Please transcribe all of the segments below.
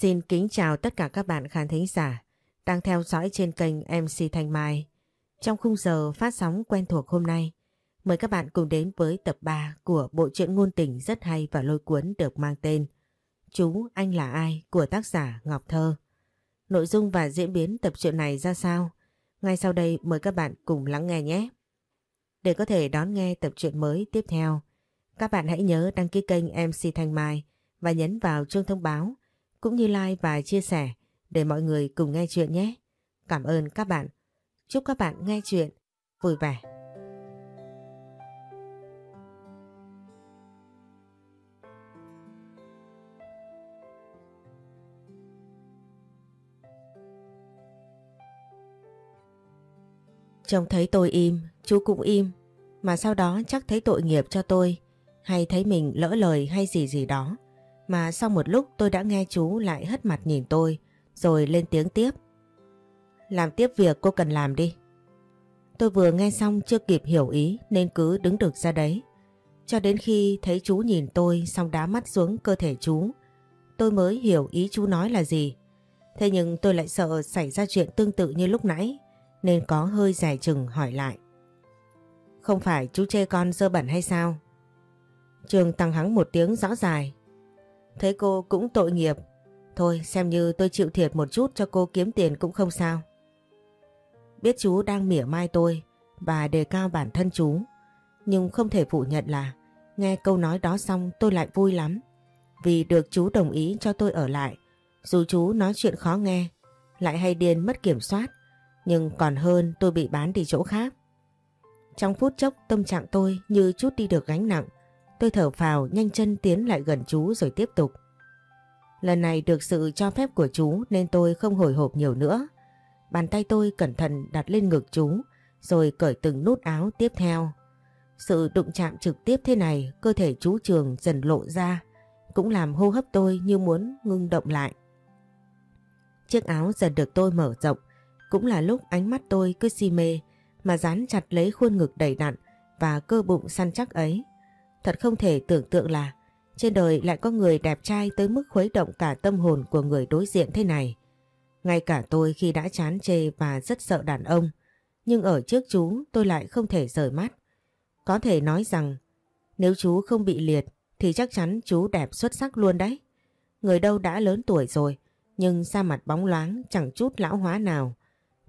Xin kính chào tất cả các bạn khán thính giả đang theo dõi trên kênh MC Thanh Mai. Trong khung giờ phát sóng quen thuộc hôm nay, mời các bạn cùng đến với tập 3 của bộ truyện ngôn tình rất hay và lôi cuốn được mang tên Chú Anh Là Ai của tác giả Ngọc Thơ. Nội dung và diễn biến tập truyện này ra sao? Ngay sau đây mời các bạn cùng lắng nghe nhé. Để có thể đón nghe tập truyện mới tiếp theo, các bạn hãy nhớ đăng ký kênh MC Thanh Mai và nhấn vào chuông thông báo cũng như like và chia sẻ để mọi người cùng nghe chuyện nhé. Cảm ơn các bạn. Chúc các bạn nghe chuyện vui vẻ. Trông thấy tôi im, chú cũng im. Mà sau đó chắc thấy tội nghiệp cho tôi hay thấy mình lỡ lời hay gì gì đó. Mà sau một lúc tôi đã nghe chú lại hất mặt nhìn tôi rồi lên tiếng tiếp. Làm tiếp việc cô cần làm đi. Tôi vừa nghe xong chưa kịp hiểu ý nên cứ đứng được ra đấy. Cho đến khi thấy chú nhìn tôi xong đá mắt xuống cơ thể chú, tôi mới hiểu ý chú nói là gì. Thế nhưng tôi lại sợ xảy ra chuyện tương tự như lúc nãy nên có hơi dài chừng hỏi lại. Không phải chú chê con dơ bẩn hay sao? Trường tăng hắng một tiếng rõ dài Thấy cô cũng tội nghiệp. Thôi xem như tôi chịu thiệt một chút cho cô kiếm tiền cũng không sao. Biết chú đang mỉa mai tôi và đề cao bản thân chú. Nhưng không thể phủ nhận là nghe câu nói đó xong tôi lại vui lắm. Vì được chú đồng ý cho tôi ở lại. Dù chú nói chuyện khó nghe, lại hay điên mất kiểm soát. Nhưng còn hơn tôi bị bán đi chỗ khác. Trong phút chốc tâm trạng tôi như chút đi được gánh nặng. Tôi thở phào, nhanh chân tiến lại gần chú rồi tiếp tục. Lần này được sự cho phép của chú nên tôi không hồi hộp nhiều nữa. Bàn tay tôi cẩn thận đặt lên ngực chú, rồi cởi từng nút áo tiếp theo. Sự đụng chạm trực tiếp thế này, cơ thể chú Trường dần lộ ra, cũng làm hô hấp tôi như muốn ngưng động lại. Chiếc áo dần được tôi mở rộng, cũng là lúc ánh mắt tôi cứ si mê, mà dán chặt lấy khuôn ngực đầy đặn và cơ bụng săn chắc ấy. Thật không thể tưởng tượng là trên đời lại có người đẹp trai tới mức khuấy động cả tâm hồn của người đối diện thế này. Ngay cả tôi khi đã chán chê và rất sợ đàn ông, nhưng ở trước chú tôi lại không thể rời mắt. Có thể nói rằng nếu chú không bị liệt thì chắc chắn chú đẹp xuất sắc luôn đấy. Người đâu đã lớn tuổi rồi, nhưng da mặt bóng loáng chẳng chút lão hóa nào.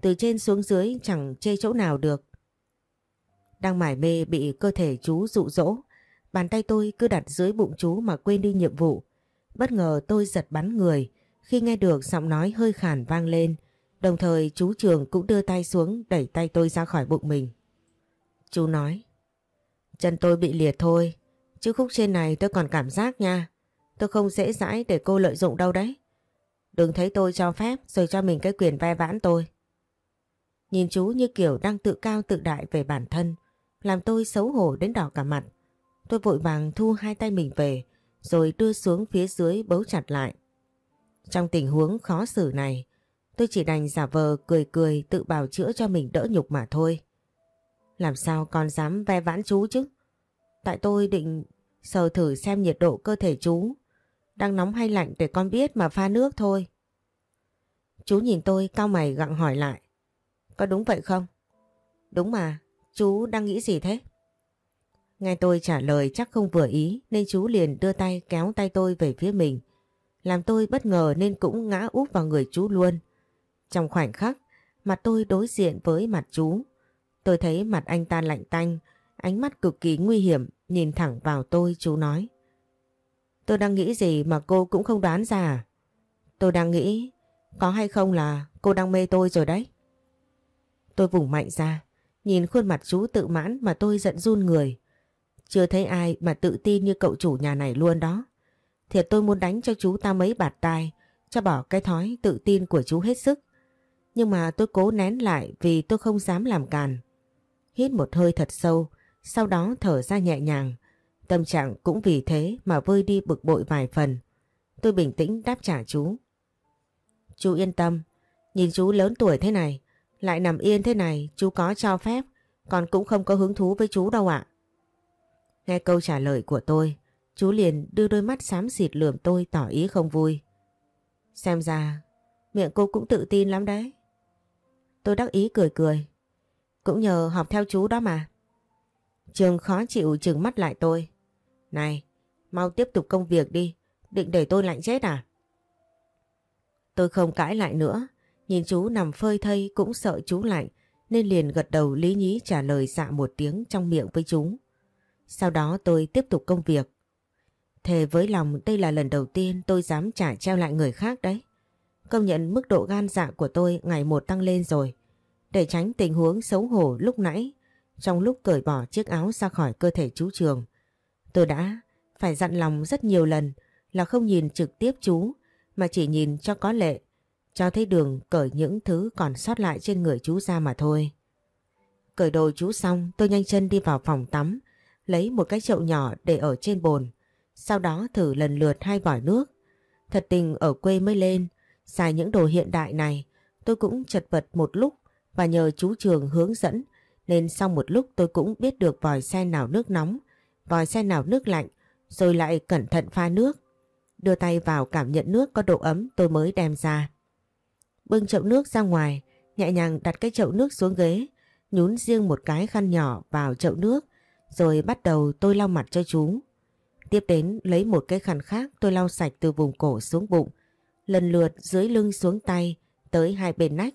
Từ trên xuống dưới chẳng chê chỗ nào được. Đang mải mê bị cơ thể chú dụ dỗ, Bàn tay tôi cứ đặt dưới bụng chú mà quên đi nhiệm vụ. Bất ngờ tôi giật bắn người khi nghe được giọng nói hơi khàn vang lên. Đồng thời chú Trường cũng đưa tay xuống đẩy tay tôi ra khỏi bụng mình. Chú nói, Chân tôi bị liệt thôi, Chứ khúc trên này tôi còn cảm giác nha Tôi không dễ dãi để cô lợi dụng đâu đấy Đừng thấy tôi cho phép, Rồi cho mình cái quyền ve vãn tôi Nhìn chú như kiểu đang tự cao tự đại về bản thân, Làm tôi xấu hổ đến đỏ cả mặt Tôi vội vàng thu hai tay mình về rồi đưa xuống phía dưới bấu chặt lại. Trong tình huống khó xử này, tôi chỉ đành giả vờ cười cười tự bào chữa cho mình đỡ nhục mà thôi. Làm sao con dám ve vãn chú chứ? Tại tôi định sờ thử xem nhiệt độ cơ thể chú. Đang nóng hay lạnh để con biết mà pha nước thôi. Chú nhìn tôi cao mày gặng hỏi lại. Có đúng vậy không? Đúng mà, chú đang nghĩ gì thế? Nghe tôi trả lời chắc không vừa ý nên chú liền đưa tay kéo tay tôi về phía mình. Làm tôi bất ngờ nên cũng ngã úp vào người chú luôn. Trong khoảnh khắc, mặt tôi đối diện với mặt chú. Tôi thấy mặt anh ta lạnh tanh, ánh mắt cực kỳ nguy hiểm, nhìn thẳng vào tôi chú nói. Tôi đang nghĩ gì mà cô cũng không đoán ra à? Tôi đang nghĩ có hay không là cô đang mê tôi rồi đấy. Tôi vùng mạnh ra, nhìn khuôn mặt chú tự mãn mà tôi giận run người. Chưa thấy ai mà tự tin như cậu chủ nhà này luôn đó. Thiệt tôi muốn đánh cho chú ta mấy bạt tai, cho bỏ cái thói tự tin của chú hết sức. Nhưng mà tôi cố nén lại vì tôi không dám làm càn. Hít một hơi thật sâu, sau đó thở ra nhẹ nhàng. Tâm trạng cũng vì thế mà vơi đi bực bội vài phần. Tôi bình tĩnh đáp trả chú. Chú yên tâm, nhìn chú lớn tuổi thế này, lại nằm yên thế này, chú có cho phép, còn cũng không có hứng thú với chú đâu ạ. Nghe câu trả lời của tôi, chú liền đưa đôi mắt xám xịt lườm tôi tỏ ý không vui. Xem ra miệng cô cũng tự tin lắm đấy. Tôi đắc ý cười cười. Cũng nhờ học theo chú đó mà. Trường khó chịu trừng mắt lại tôi. Này, mau tiếp tục công việc đi. Định để tôi lạnh chết à? Tôi không cãi lại nữa. Nhìn chú nằm phơi thây cũng sợ chú lạnh nên liền gật đầu lý nhí trả lời dạ một tiếng trong miệng với chúng. Sau đó tôi tiếp tục công việc. Thề với lòng đây là lần đầu tiên tôi dám trả treo lại người khác đấy. Công nhận mức độ gan dạ của tôi ngày một tăng lên rồi. Để tránh tình huống xấu hổ lúc nãy, trong lúc cởi bỏ chiếc áo ra khỏi cơ thể chú Trường. Tôi đã phải dặn lòng rất nhiều lần là không nhìn trực tiếp chú mà chỉ nhìn cho có lệ, cho thấy đường cởi những thứ còn sót lại trên người chú ra mà thôi. Cởi đồ chú xong tôi nhanh chân đi vào phòng tắm, lấy một cái chậu nhỏ để ở trên bồn, sau đó thử lần lượt hai vòi nước. Thật tình ở quê mới lên, xài những đồ hiện đại này, tôi cũng chật vật một lúc và nhờ chú Trường hướng dẫn nên sau một lúc tôi cũng biết được vòi sen nào nước nóng, vòi sen nào nước lạnh, rồi lại cẩn thận pha nước. Đưa tay vào cảm nhận nước có độ ấm tôi mới đem ra. Bưng chậu nước ra ngoài, nhẹ nhàng đặt cái chậu nước xuống ghế, nhún riêng một cái khăn nhỏ vào chậu nước, rồi bắt đầu tôi lau mặt cho chú. Tiếp đến lấy một cái khăn khác tôi lau sạch từ vùng cổ xuống bụng, lần lượt dưới lưng xuống tay tới hai bên nách,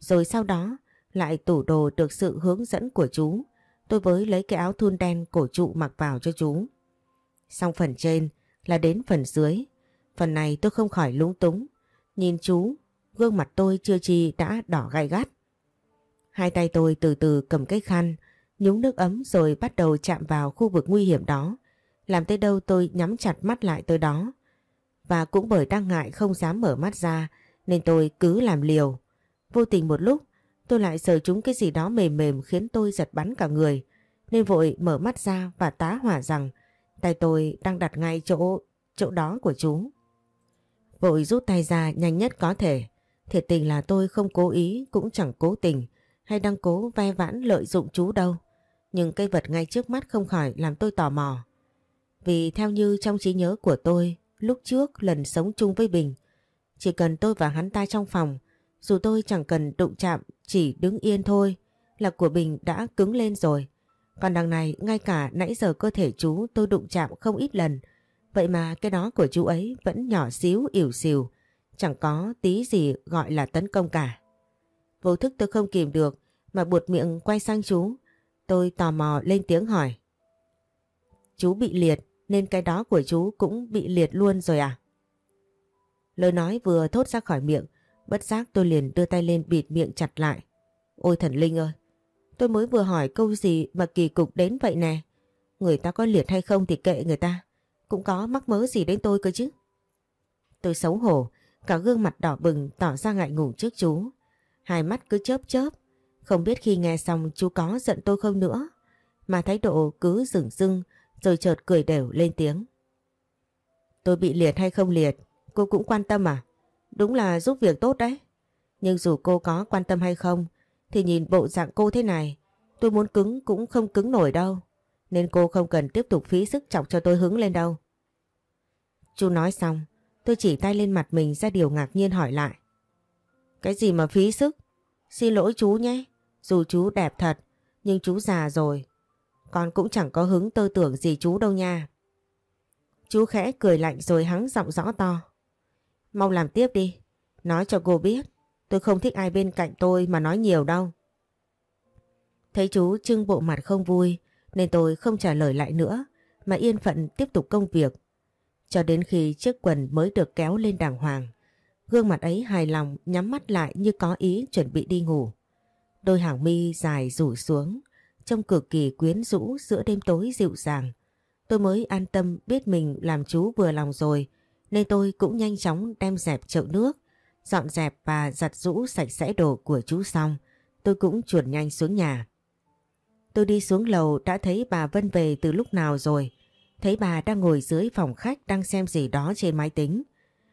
rồi sau đó lại tủ đồ được sự hướng dẫn của chú. Tôi với lấy cái áo thun đen cổ trụ mặc vào cho chú. Xong phần trên là đến phần dưới. Phần này tôi không khỏi lúng túng. Nhìn chú, gương mặt tôi chưa chi đã đỏ gai gắt. Hai tay tôi từ từ cầm cái khăn, nhúng nước ấm rồi bắt đầu chạm vào khu vực nguy hiểm đó. Làm tới đâu tôi nhắm chặt mắt lại tới đó. Và cũng bởi đang ngại không dám mở mắt ra, nên tôi cứ làm liều. Vô tình một lúc, tôi lại sờ trúng cái gì đó mềm mềm khiến tôi giật bắn cả người. Nên vội mở mắt ra và tá hỏa rằng tay tôi đang đặt ngay chỗ chỗ đó của chú. Vội rút tay ra nhanh nhất có thể. Thiệt tình là tôi không cố ý, cũng chẳng cố tình, hay đang cố ve vãn lợi dụng chú đâu. Nhưng cây vật ngay trước mắt không khỏi làm tôi tò mò. Vì theo như trong trí nhớ của tôi, lúc trước lần sống chung với Bình, chỉ cần tôi và hắn ta trong phòng, dù tôi chẳng cần đụng chạm, chỉ đứng yên thôi, là của Bình đã cứng lên rồi. Còn đằng này, ngay cả nãy giờ cơ thể chú tôi đụng chạm không ít lần, vậy mà cái đó của chú ấy vẫn nhỏ xíu ỉu xìu, chẳng có tí gì gọi là tấn công cả. Vô thức tôi không kìm được mà buột miệng quay sang chú. Tôi tò mò lên tiếng hỏi. Chú bị liệt nên cái đó của chú cũng bị liệt luôn rồi à? Lời nói vừa thốt ra khỏi miệng, bất giác tôi liền đưa tay lên bịt miệng chặt lại. Ôi thần linh ơi, tôi mới vừa hỏi câu gì mà kỳ cục đến vậy nè. Người ta có liệt hay không thì kệ người ta, cũng có mắc mớ gì đến tôi cơ chứ. Tôi xấu hổ, cả gương mặt đỏ bừng tỏ ra ngại ngùng trước chú. Hai mắt cứ chớp chớp, không biết khi nghe xong chú có giận tôi không nữa. Mà thái độ cứ rừng rưng rồi chợt cười đều lên tiếng. Tôi bị liệt hay không liệt, cô cũng quan tâm à? Đúng là giúp việc tốt đấy. Nhưng dù cô có quan tâm hay không, thì nhìn bộ dạng cô thế này, tôi muốn cứng cũng không cứng nổi đâu. Nên cô không cần tiếp tục phí sức chọc cho tôi hứng lên đâu. Chú nói xong, tôi chỉ tay lên mặt mình ra điều ngạc nhiên hỏi lại. Cái gì mà phí sức? Xin lỗi chú nhé. Dù chú đẹp thật, nhưng chú già rồi. Con cũng chẳng có hứng tơ tưởng gì chú đâu nha. Chú khẽ cười lạnh rồi hắng giọng rõ to. Mau làm tiếp đi. Nói cho cô biết. Tôi không thích ai bên cạnh tôi mà nói nhiều đâu. Thấy chú trưng bộ mặt không vui nên tôi không trả lời lại nữa mà yên phận tiếp tục công việc. Cho đến khi chiếc quần mới được kéo lên đàng hoàng. Gương mặt ấy hài lòng nhắm mắt lại như có ý chuẩn bị đi ngủ. Đôi hàng mi dài rủ xuống, trông cực kỳ quyến rũ giữa đêm tối dịu dàng. Tôi mới an tâm biết mình làm chú vừa lòng rồi, nên tôi cũng nhanh chóng đem dẹp chậu nước, dọn dẹp và giặt rũ sạch sẽ đồ của chú xong. Tôi cũng chuồn nhanh xuống nhà. Tôi đi xuống lầu đã thấy bà Vân về từ lúc nào rồi. Thấy bà đang ngồi dưới phòng khách đang xem gì đó trên máy tính.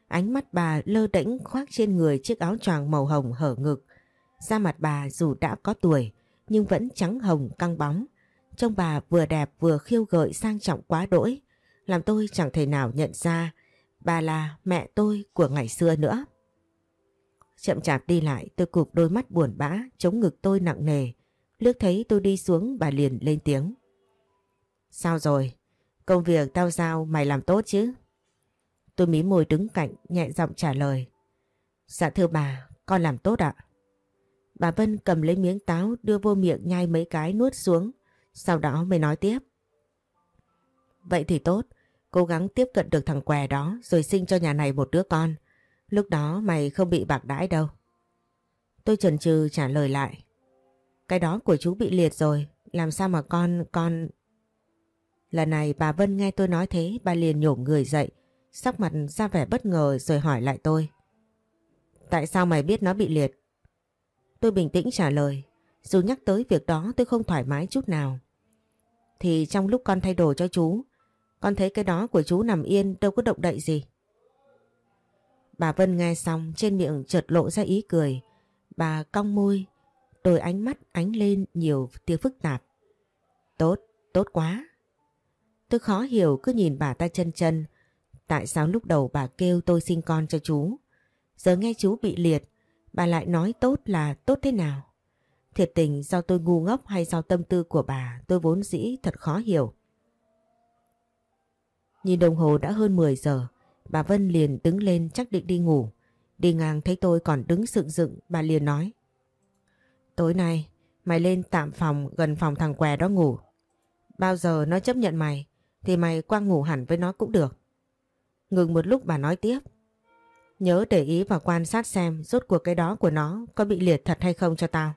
Ánh mắt bà lơ đễnh khoác trên người chiếc áo choàng màu hồng hở ngực. Da mặt bà dù đã có tuổi nhưng vẫn trắng hồng căng bóng. Trông bà vừa đẹp vừa khiêu gợi sang trọng quá đỗi, làm tôi chẳng thể nào nhận ra bà là mẹ tôi của ngày xưa nữa. Chậm chạp đi lại tôi cụp đôi mắt buồn bã, chống ngực tôi nặng nề. Lước thấy tôi đi xuống bà liền lên tiếng. Sao rồi? Công việc tao giao mày làm tốt chứ? Tôi mí môi đứng cạnh nhẹ giọng trả lời. Dạ thưa bà, con làm tốt ạ. Bà Vân cầm lấy miếng táo đưa vô miệng nhai mấy cái nuốt xuống. Sau đó mới nói tiếp. Vậy thì tốt, cố gắng tiếp cận được thằng què đó rồi sinh cho nhà này một đứa con. Lúc đó mày không bị bạc đãi đâu. Tôi chần chừ trả lời lại. Cái đó của chú bị liệt rồi, làm sao mà con, con... Lần này bà Vân nghe tôi nói thế, bà liền nhổm người dậy, sắc mặt ra vẻ bất ngờ rồi hỏi lại tôi. Tại sao mày biết nó bị liệt? Tôi bình tĩnh trả lời, dù nhắc tới việc đó tôi không thoải mái chút nào. Thì trong lúc con thay đồ cho chú, con thấy cái đó của chú nằm yên đâu có động đậy gì. Bà Vân nghe xong trên miệng chợt lộ ra ý cười. Bà cong môi, đôi ánh mắt ánh lên nhiều tia phức tạp. Tốt, tốt quá. Tôi khó hiểu cứ nhìn bà ta chân chân. Tại sao lúc đầu bà kêu tôi sinh con cho chú? Giờ nghe chú bị liệt, bà lại nói tốt là tốt thế nào? Thiệt tình do tôi ngu ngốc hay do tâm tư của bà tôi vốn dĩ thật khó hiểu. Nhìn đồng hồ đã hơn 10 giờ, bà Vân liền đứng lên chắc định đi ngủ. Đi ngang thấy tôi còn đứng sựng dựng, bà liền nói. Tối nay, mày lên tạm phòng gần phòng thằng què đó ngủ. Bao giờ nó chấp nhận mày, thì mày qua ngủ hẳn với nó cũng được. Ngừng một lúc bà nói tiếp. Nhớ để ý và quan sát xem rốt cuộc cái đó của nó có bị liệt thật hay không cho tao.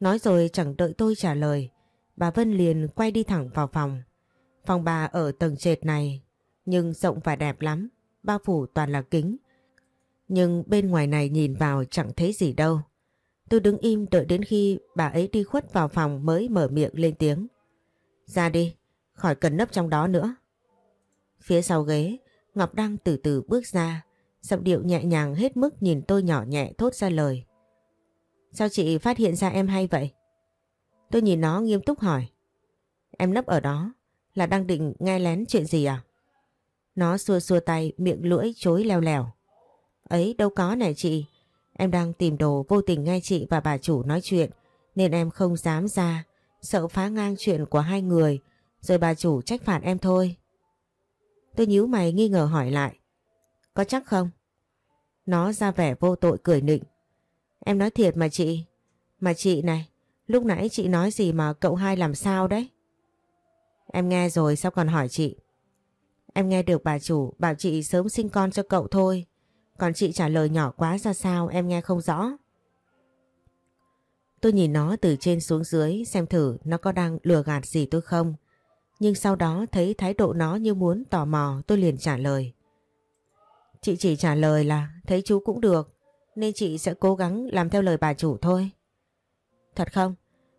Nói rồi chẳng đợi tôi trả lời, bà Vân liền quay đi thẳng vào phòng. Phòng bà ở tầng trệt này, nhưng rộng và đẹp lắm, bao phủ toàn là kính. Nhưng bên ngoài này nhìn vào chẳng thấy gì đâu. Tôi đứng im đợi đến khi bà ấy đi khuất vào phòng mới mở miệng lên tiếng. Ra đi, khỏi cần nấp trong đó nữa. Phía sau ghế, Ngọc đang từ từ bước ra, giọng điệu nhẹ nhàng hết mức nhìn tôi nhỏ nhẹ thốt ra lời. Sao chị phát hiện ra em hay vậy? Tôi nhìn nó nghiêm túc hỏi. Em nấp ở đó, là đang định nghe lén chuyện gì à? Nó xua xua tay, miệng lưỡi chối leo lèo. Ấy, đâu có này chị. Em đang tìm đồ vô tình nghe chị và bà chủ nói chuyện, nên em không dám ra. Sợ phá ngang chuyện của hai người, rồi bà chủ trách phạt em thôi. Tôi nhíu mày nghi ngờ hỏi lại. Có chắc không? Nó ra vẻ vô tội cười nịnh. Em nói thiệt mà chị. Mà chị này, lúc nãy chị nói gì mà cậu hai làm sao đấy? Em nghe rồi sao còn hỏi chị? Em nghe được bà chủ bảo chị sớm sinh con cho cậu thôi. Còn chị trả lời nhỏ quá ra sao em nghe không rõ. Tôi nhìn nó từ trên xuống dưới xem thử nó có đang lừa gạt gì tôi không. Nhưng sau đó thấy thái độ nó như muốn tò mò tôi liền trả lời. Chị chỉ trả lời là thấy chú cũng được nên chị sẽ cố gắng làm theo lời bà chủ thôi. Thật không?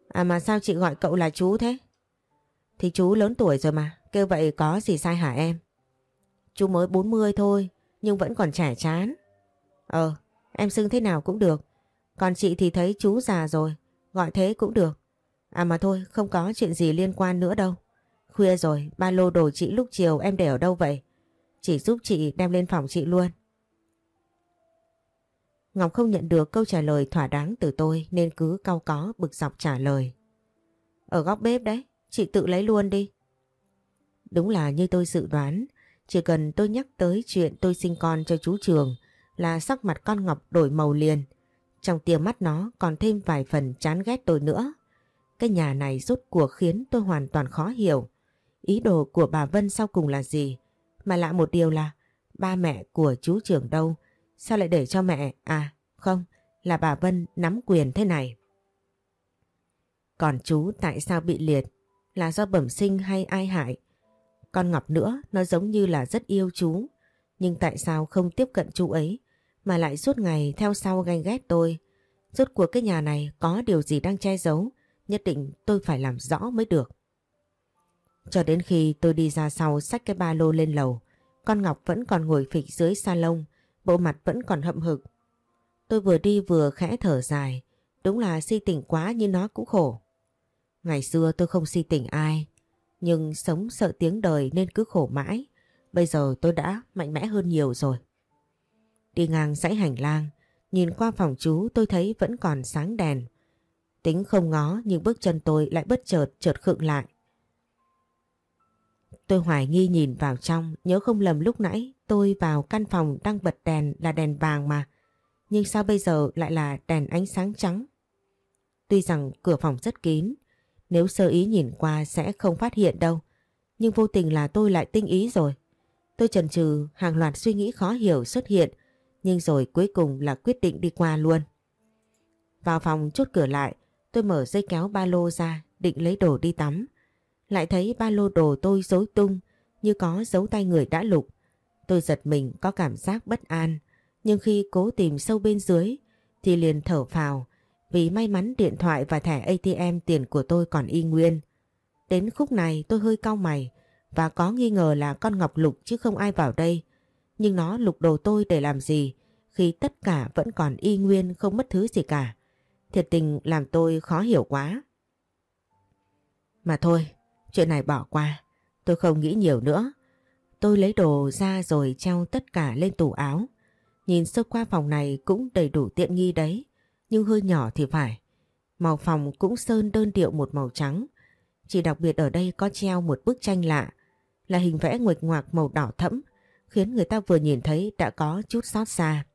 À mà sao chị gọi cậu là chú thế? Thì chú lớn tuổi rồi mà, kêu vậy có gì sai hả em? Chú mới 40 thôi, nhưng vẫn còn trẻ chán. Ờ, em xưng thế nào cũng được. Còn chị thì thấy chú già rồi, gọi thế cũng được. À mà thôi, không có chuyện gì liên quan nữa đâu. Khuya rồi, ba lô đồ chị lúc chiều em để ở đâu vậy? Chỉ giúp chị đem lên phòng chị luôn. Ngọc không nhận được câu trả lời thỏa đáng từ tôi nên cứ cau có bực dọc trả lời. Ở góc bếp đấy, chị tự lấy luôn đi. Đúng là như tôi dự đoán, chỉ cần tôi nhắc tới chuyện tôi sinh con cho chú Trường là sắc mặt con Ngọc đổi màu liền. Trong tia mắt nó còn thêm vài phần chán ghét tôi nữa. Cái nhà này rốt cuộc khiến tôi hoàn toàn khó hiểu. Ý đồ của bà Vân sau cùng là gì? Mà lạ một điều là ba mẹ của chú trưởng đâu? Sao lại để cho mẹ? À không, là bà Vân nắm quyền thế này. Còn chú tại sao bị liệt? Là do bẩm sinh hay ai hại? Con Ngọc nữa nó giống như là rất yêu chú. Nhưng tại sao không tiếp cận chú ấy mà lại suốt ngày theo sau ganh ghét tôi? Rốt cuộc cái nhà này có điều gì đang che giấu? Nhất định tôi phải làm rõ mới được. Cho đến khi tôi đi ra sau xách cái ba lô lên lầu, con Ngọc vẫn còn ngồi phịch dưới salon, bộ mặt vẫn còn hậm hực. Tôi vừa đi vừa khẽ thở dài, đúng là si tình quá như nó cũng khổ. Ngày xưa tôi không si tình ai, nhưng sống sợ tiếng đời nên cứ khổ mãi. Bây giờ tôi đã mạnh mẽ hơn nhiều rồi. Đi ngang dãy hành lang, nhìn qua phòng chú tôi thấy vẫn còn sáng đèn. Tính không ngó nhưng bước chân tôi lại bất chợt chợt khựng lại. Tôi hoài nghi nhìn vào trong, nhớ không lầm lúc nãy tôi vào căn phòng đang bật đèn là đèn vàng mà. Nhưng sao bây giờ lại là đèn ánh sáng trắng? Tuy rằng cửa phòng rất kín, nếu sơ ý nhìn qua sẽ không phát hiện đâu. Nhưng vô tình là tôi lại tinh ý rồi. Tôi chần chừ hàng loạt suy nghĩ khó hiểu xuất hiện, nhưng rồi cuối cùng là quyết định đi qua luôn. Vào phòng chốt cửa lại, tôi mở dây kéo ba lô ra, định lấy đồ đi tắm. Lại thấy ba lô đồ tôi rối tung, như có dấu tay người đã lục. Tôi giật mình có cảm giác bất an, nhưng khi cố tìm sâu bên dưới thì liền thở phào vì may mắn điện thoại và thẻ ATM tiền của tôi còn y nguyên. Đến khúc này tôi hơi cau mày và có nghi ngờ là con Ngọc Lục chứ không ai vào đây. Nhưng nó lục đồ tôi để làm gì khi tất cả vẫn còn y nguyên không mất thứ gì cả. Thiệt tình làm tôi khó hiểu quá. Mà thôi, chuyện này bỏ qua. Tôi không nghĩ nhiều nữa. Tôi lấy đồ ra rồi treo tất cả lên tủ áo. Nhìn sơ qua phòng này cũng đầy đủ tiện nghi đấy, nhưng hơi nhỏ thì phải. Màu phòng cũng sơn đơn điệu một màu trắng. Chỉ đặc biệt ở đây có treo một bức tranh lạ, là hình vẽ nguệch ngoạc màu đỏ thẫm, khiến người ta vừa nhìn thấy đã có chút xót xa.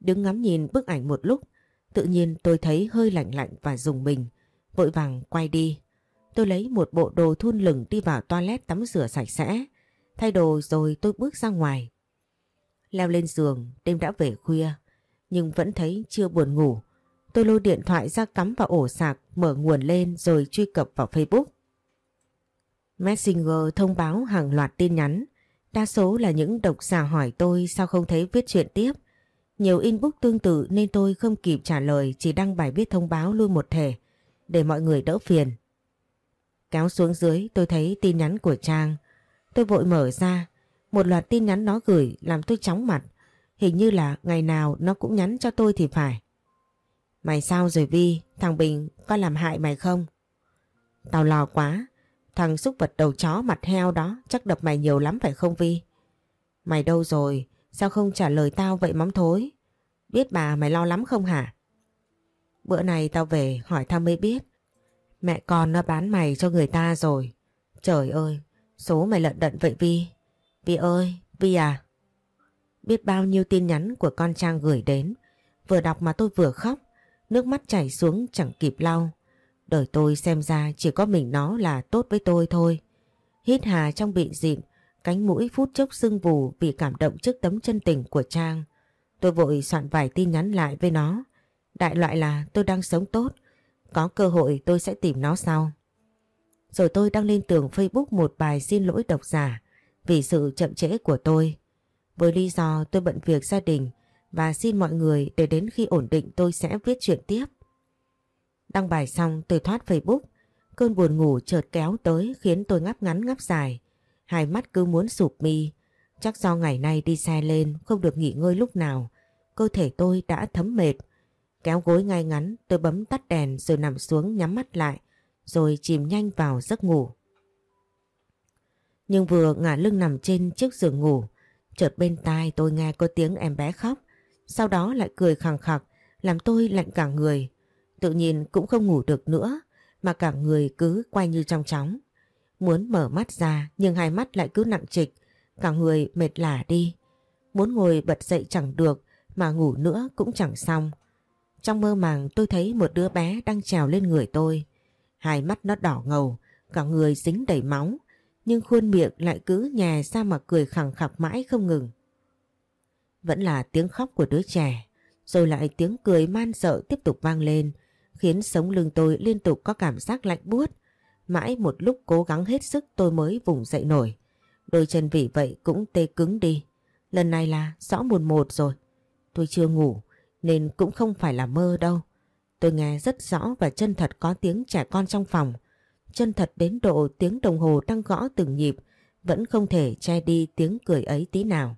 Đứng ngắm nhìn bức ảnh một lúc, tự nhiên tôi thấy hơi lạnh lạnh và dùng mình, vội vàng quay đi. Tôi lấy một bộ đồ thun lửng đi vào toilet tắm rửa sạch sẽ, thay đồ rồi tôi bước ra ngoài. Leo lên giường, đêm đã về khuya, nhưng vẫn thấy chưa buồn ngủ. Tôi lôi điện thoại ra cắm vào ổ sạc, mở nguồn lên rồi truy cập vào Facebook. Messenger thông báo hàng loạt tin nhắn, đa số là những độc giả hỏi tôi sao không thấy viết chuyện tiếp. Nhiều inbox tương tự nên tôi không kịp trả lời chỉ đăng bài viết thông báo luôn một thể để mọi người đỡ phiền. Kéo xuống dưới tôi thấy tin nhắn của Trang. Tôi vội mở ra, một loạt tin nhắn nó gửi làm tôi chóng mặt. Hình như là ngày nào nó cũng nhắn cho tôi thì phải. Mày sao rồi Vi? Thằng Bình có làm hại mày không? Tao lo quá. Thằng xúc vật đầu chó mặt heo đó chắc đập mày nhiều lắm phải không Vi? Mày đâu rồi? Sao không trả lời tao vậy mắm thối? Biết bà mày lo lắm không hả? Bữa này tao về hỏi thăm mới biết. Mẹ con nó bán mày cho người ta rồi. Trời ơi, số mày lận đận vậy Vi. Vi ơi, Vi à. Biết bao nhiêu tin nhắn của con Trang gửi đến. Vừa đọc mà tôi vừa khóc. Nước mắt chảy xuống chẳng kịp lau. Đời tôi xem ra chỉ có mình nó là tốt với tôi thôi. Hít hà trong bị dịn, cánh mũi phút chốc sưng vù vì cảm động trước tấm chân tình của Trang. Tôi vội soạn vài tin nhắn lại với nó. Đại loại là tôi đang sống tốt, có cơ hội tôi sẽ tìm nó sau. Rồi tôi đăng lên tường Facebook một bài xin lỗi độc giả vì sự chậm trễ của tôi. Với lý do tôi bận việc gia đình và xin mọi người để đến khi ổn định tôi sẽ viết chuyện tiếp. Đăng bài xong tôi thoát Facebook, cơn buồn ngủ chợt kéo tới khiến tôi ngáp ngắn ngáp dài, hai mắt cứ muốn sụp mi. Chắc do ngày nay đi xe lên không được nghỉ ngơi lúc nào, cơ thể tôi đã thấm mệt. Kéo gối ngay ngắn tôi bấm tắt đèn rồi nằm xuống nhắm mắt lại, rồi chìm nhanh vào giấc ngủ. Nhưng vừa ngả lưng nằm trên chiếc giường ngủ, chợt bên tai tôi nghe có tiếng em bé khóc, sau đó lại cười khẳng khặc, làm tôi lạnh cả người. Tự nhiên cũng không ngủ được nữa, mà cả người cứ quay như trong chóng. Muốn mở mắt ra nhưng hai mắt lại cứ nặng trịch, cả người mệt lả đi. Muốn ngồi bật dậy chẳng được, mà ngủ nữa cũng chẳng xong. Trong mơ màng tôi thấy một đứa bé đang trèo lên người tôi. Hai mắt nó đỏ ngầu, cả người dính đầy máu nhưng khuôn miệng lại cứ nhè ra mà cười khẳng khặc mãi không ngừng. Vẫn là tiếng khóc của đứa trẻ, rồi lại tiếng cười man sợ tiếp tục vang lên, khiến sống lưng tôi liên tục có cảm giác lạnh buốt. Mãi một lúc cố gắng hết sức tôi mới vùng dậy nổi. Đôi chân vì vậy cũng tê cứng đi. Lần này là rõ một một rồi. Tôi chưa ngủ nên cũng không phải là mơ đâu. Tôi nghe rất rõ và chân thật có tiếng trẻ con trong phòng chân thật đến độ tiếng đồng hồ đang gõ từng nhịp vẫn không thể che đi tiếng cười ấy tí nào.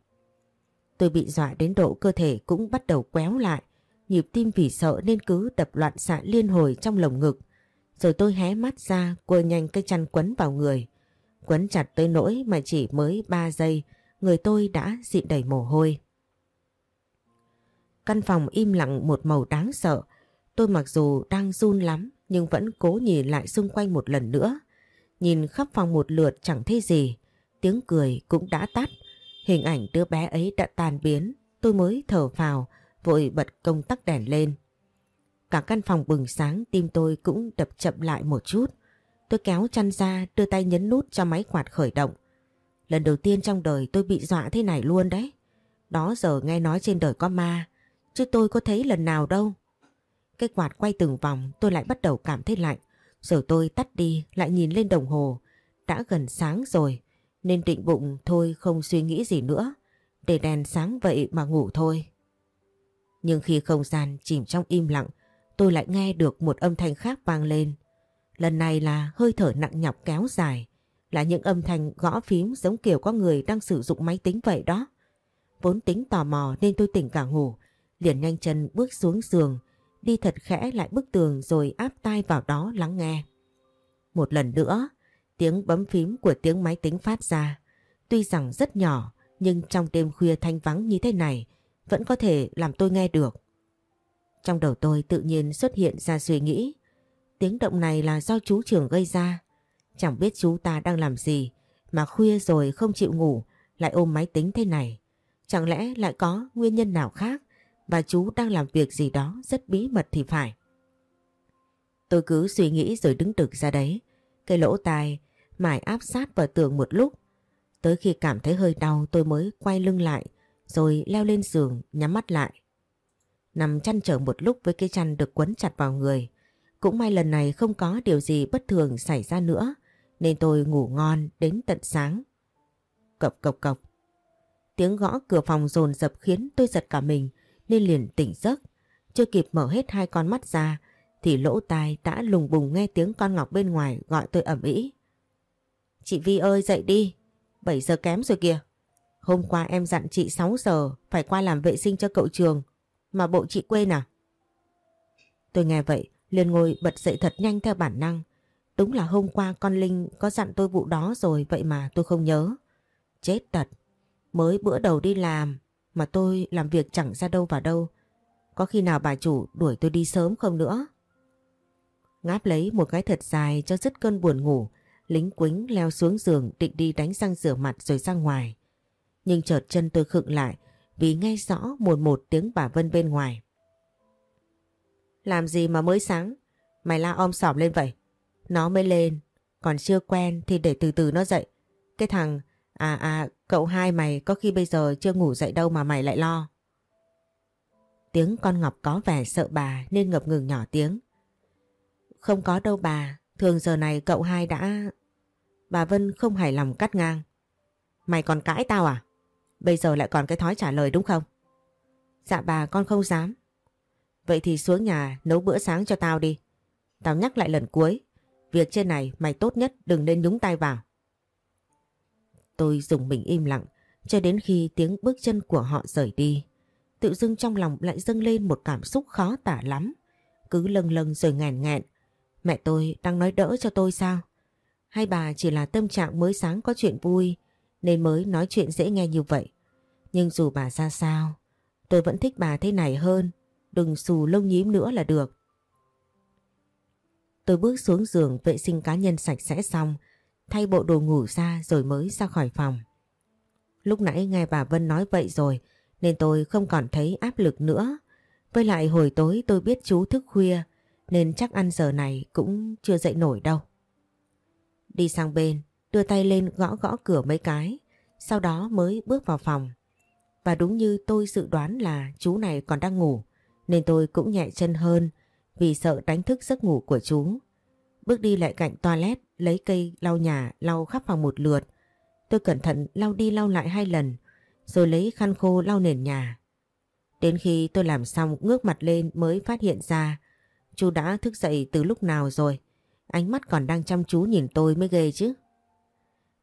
Tôi bị dọa đến độ cơ thể cũng bắt đầu quéo lại, nhịp tim vì sợ nên cứ đập loạn xạ liên hồi trong lồng ngực. Rồi tôi hé mắt ra quơ nhanh cây chăn quấn vào người. Quấn chặt tới nỗi mà chỉ mới 3 giây, người tôi đã dịn đầy mồ hôi. Căn phòng im lặng một màu đáng sợ. Tôi mặc dù đang run lắm nhưng vẫn cố nhìn lại xung quanh một lần nữa. Nhìn khắp phòng một lượt chẳng thấy gì. Tiếng cười cũng đã tắt. Hình ảnh đứa bé ấy đã tan biến. Tôi mới thở phào, vội bật công tắc đèn lên. Cả căn phòng bừng sáng tim tôi cũng đập chậm lại một chút. Tôi kéo chăn ra đưa tay nhấn nút cho máy quạt khởi động. Lần đầu tiên trong đời tôi bị dọa thế này luôn đấy. Đó giờ nghe nói trên đời có ma, chứ tôi có thấy lần nào đâu. Cái quạt quay từng vòng, tôi lại bắt đầu cảm thấy lạnh. Rồi tôi tắt đi, lại nhìn lên đồng hồ. Đã gần sáng rồi, nên định bụng thôi, không suy nghĩ gì nữa. Để đèn sáng vậy mà ngủ thôi. Nhưng khi không gian chìm trong im lặng, tôi lại nghe được một âm thanh khác vang lên. Lần này là hơi thở nặng nhọc kéo dài. Là những âm thanh gõ phím giống kiểu có người đang sử dụng máy tính vậy đó. Vốn tính tò mò nên tôi tỉnh cả ngủ. Liền nhanh chân bước xuống giường đi thật khẽ lại bức tường rồi áp tai vào đó lắng nghe. Một lần nữa, tiếng bấm phím của tiếng máy tính phát ra. Tuy rằng rất nhỏ, nhưng trong đêm khuya thanh vắng như thế này, vẫn có thể làm tôi nghe được. Trong đầu tôi tự nhiên xuất hiện ra suy nghĩ. Tiếng động này là do chú trưởng gây ra. Chẳng biết chú ta đang làm gì, mà khuya rồi không chịu ngủ, lại ôm máy tính thế này. Chẳng lẽ lại có nguyên nhân nào khác? Và chú đang làm việc gì đó rất bí mật thì phải. Tôi cứ suy nghĩ rồi đứng đực ra đấy. Cái lỗ tai, mải áp sát vào tường một lúc. Tới khi cảm thấy hơi đau, tôi mới quay lưng lại, rồi leo lên giường, nhắm mắt lại. Nằm chăn trở một lúc với cái chăn được quấn chặt vào người. Cũng may lần này không có điều gì bất thường xảy ra nữa, nên tôi ngủ ngon đến tận sáng. Cộc cộc cộc. Tiếng gõ cửa phòng dồn dập khiến tôi giật cả mình nên liền tỉnh giấc. Chưa kịp mở hết hai con mắt ra thì lỗ tai đã lùng bùng nghe tiếng con Ngọc bên ngoài gọi tôi ẩm ý. Chị Vi ơi dậy đi, 7 giờ kém rồi kìa. Hôm qua em dặn chị 6 giờ phải qua làm vệ sinh cho cậu trường, mà bộ chị quên à? Tôi nghe vậy, liền ngồi bật dậy thật nhanh theo bản năng. Đúng là hôm qua con Linh có dặn tôi vụ đó rồi vậy mà tôi không nhớ. Chết tật, mới bữa đầu đi làm mà tôi làm việc chẳng ra đâu vào đâu. Có khi nào bà chủ đuổi tôi đi sớm không nữa? Ngáp lấy một cái thật dài cho dứt cơn buồn ngủ, lính quính leo xuống giường định đi đánh răng rửa mặt rồi ra ngoài. Nhưng chợt chân tôi khựng lại vì nghe rõ một một tiếng bà Vân bên ngoài. Làm gì mà mới sáng? Mày la om sòm lên vậy? Nó mới lên, còn chưa quen thì để từ từ nó dậy. Cái thằng À à, cậu hai mày có khi bây giờ chưa ngủ dậy đâu mà mày lại lo. Tiếng con Ngọc có vẻ sợ bà nên ngập ngừng nhỏ tiếng. Không có đâu bà, thường giờ này cậu hai đã... Bà Vân không hài lòng cắt ngang. Mày còn cãi tao à? Bây giờ lại còn cái thói trả lời đúng không? Dạ bà con không dám. Vậy thì xuống nhà nấu bữa sáng cho tao đi. Tao nhắc lại lần cuối. Việc trên này mày tốt nhất đừng nên nhúng tay vào. Tôi dùng mình im lặng cho đến khi tiếng bước chân của họ rời đi. Tự dưng trong lòng lại dâng lên một cảm xúc khó tả lắm. Cứ lâng lâng rồi ngàn ngẹn Mẹ tôi đang nói đỡ cho tôi sao? Hay bà chỉ là tâm trạng mới sáng có chuyện vui nên mới nói chuyện dễ nghe như vậy. Nhưng dù bà ra sao, tôi vẫn thích bà thế này hơn. Đừng xù lông nhím nữa là được. Tôi bước xuống giường vệ sinh cá nhân sạch sẽ xong thay bộ đồ ngủ ra rồi mới ra khỏi phòng. Lúc nãy nghe bà Vân nói vậy rồi nên tôi không còn thấy áp lực nữa. Với lại hồi tối tôi biết chú thức khuya nên chắc ăn giờ này cũng chưa dậy nổi đâu. Đi sang bên, đưa tay lên gõ gõ cửa mấy cái, sau đó mới bước vào phòng. Và đúng như tôi dự đoán là chú này còn đang ngủ nên tôi cũng nhẹ chân hơn vì sợ đánh thức giấc ngủ của chú. Bước đi lại cạnh toilet, lấy cây lau nhà lau khắp phòng một lượt. Tôi cẩn thận lau đi lau lại hai lần, rồi lấy khăn khô lau nền nhà. Đến khi tôi làm xong ngước mặt lên mới phát hiện ra chú đã thức dậy từ lúc nào rồi. Ánh mắt còn đang chăm chú nhìn tôi mới ghê chứ.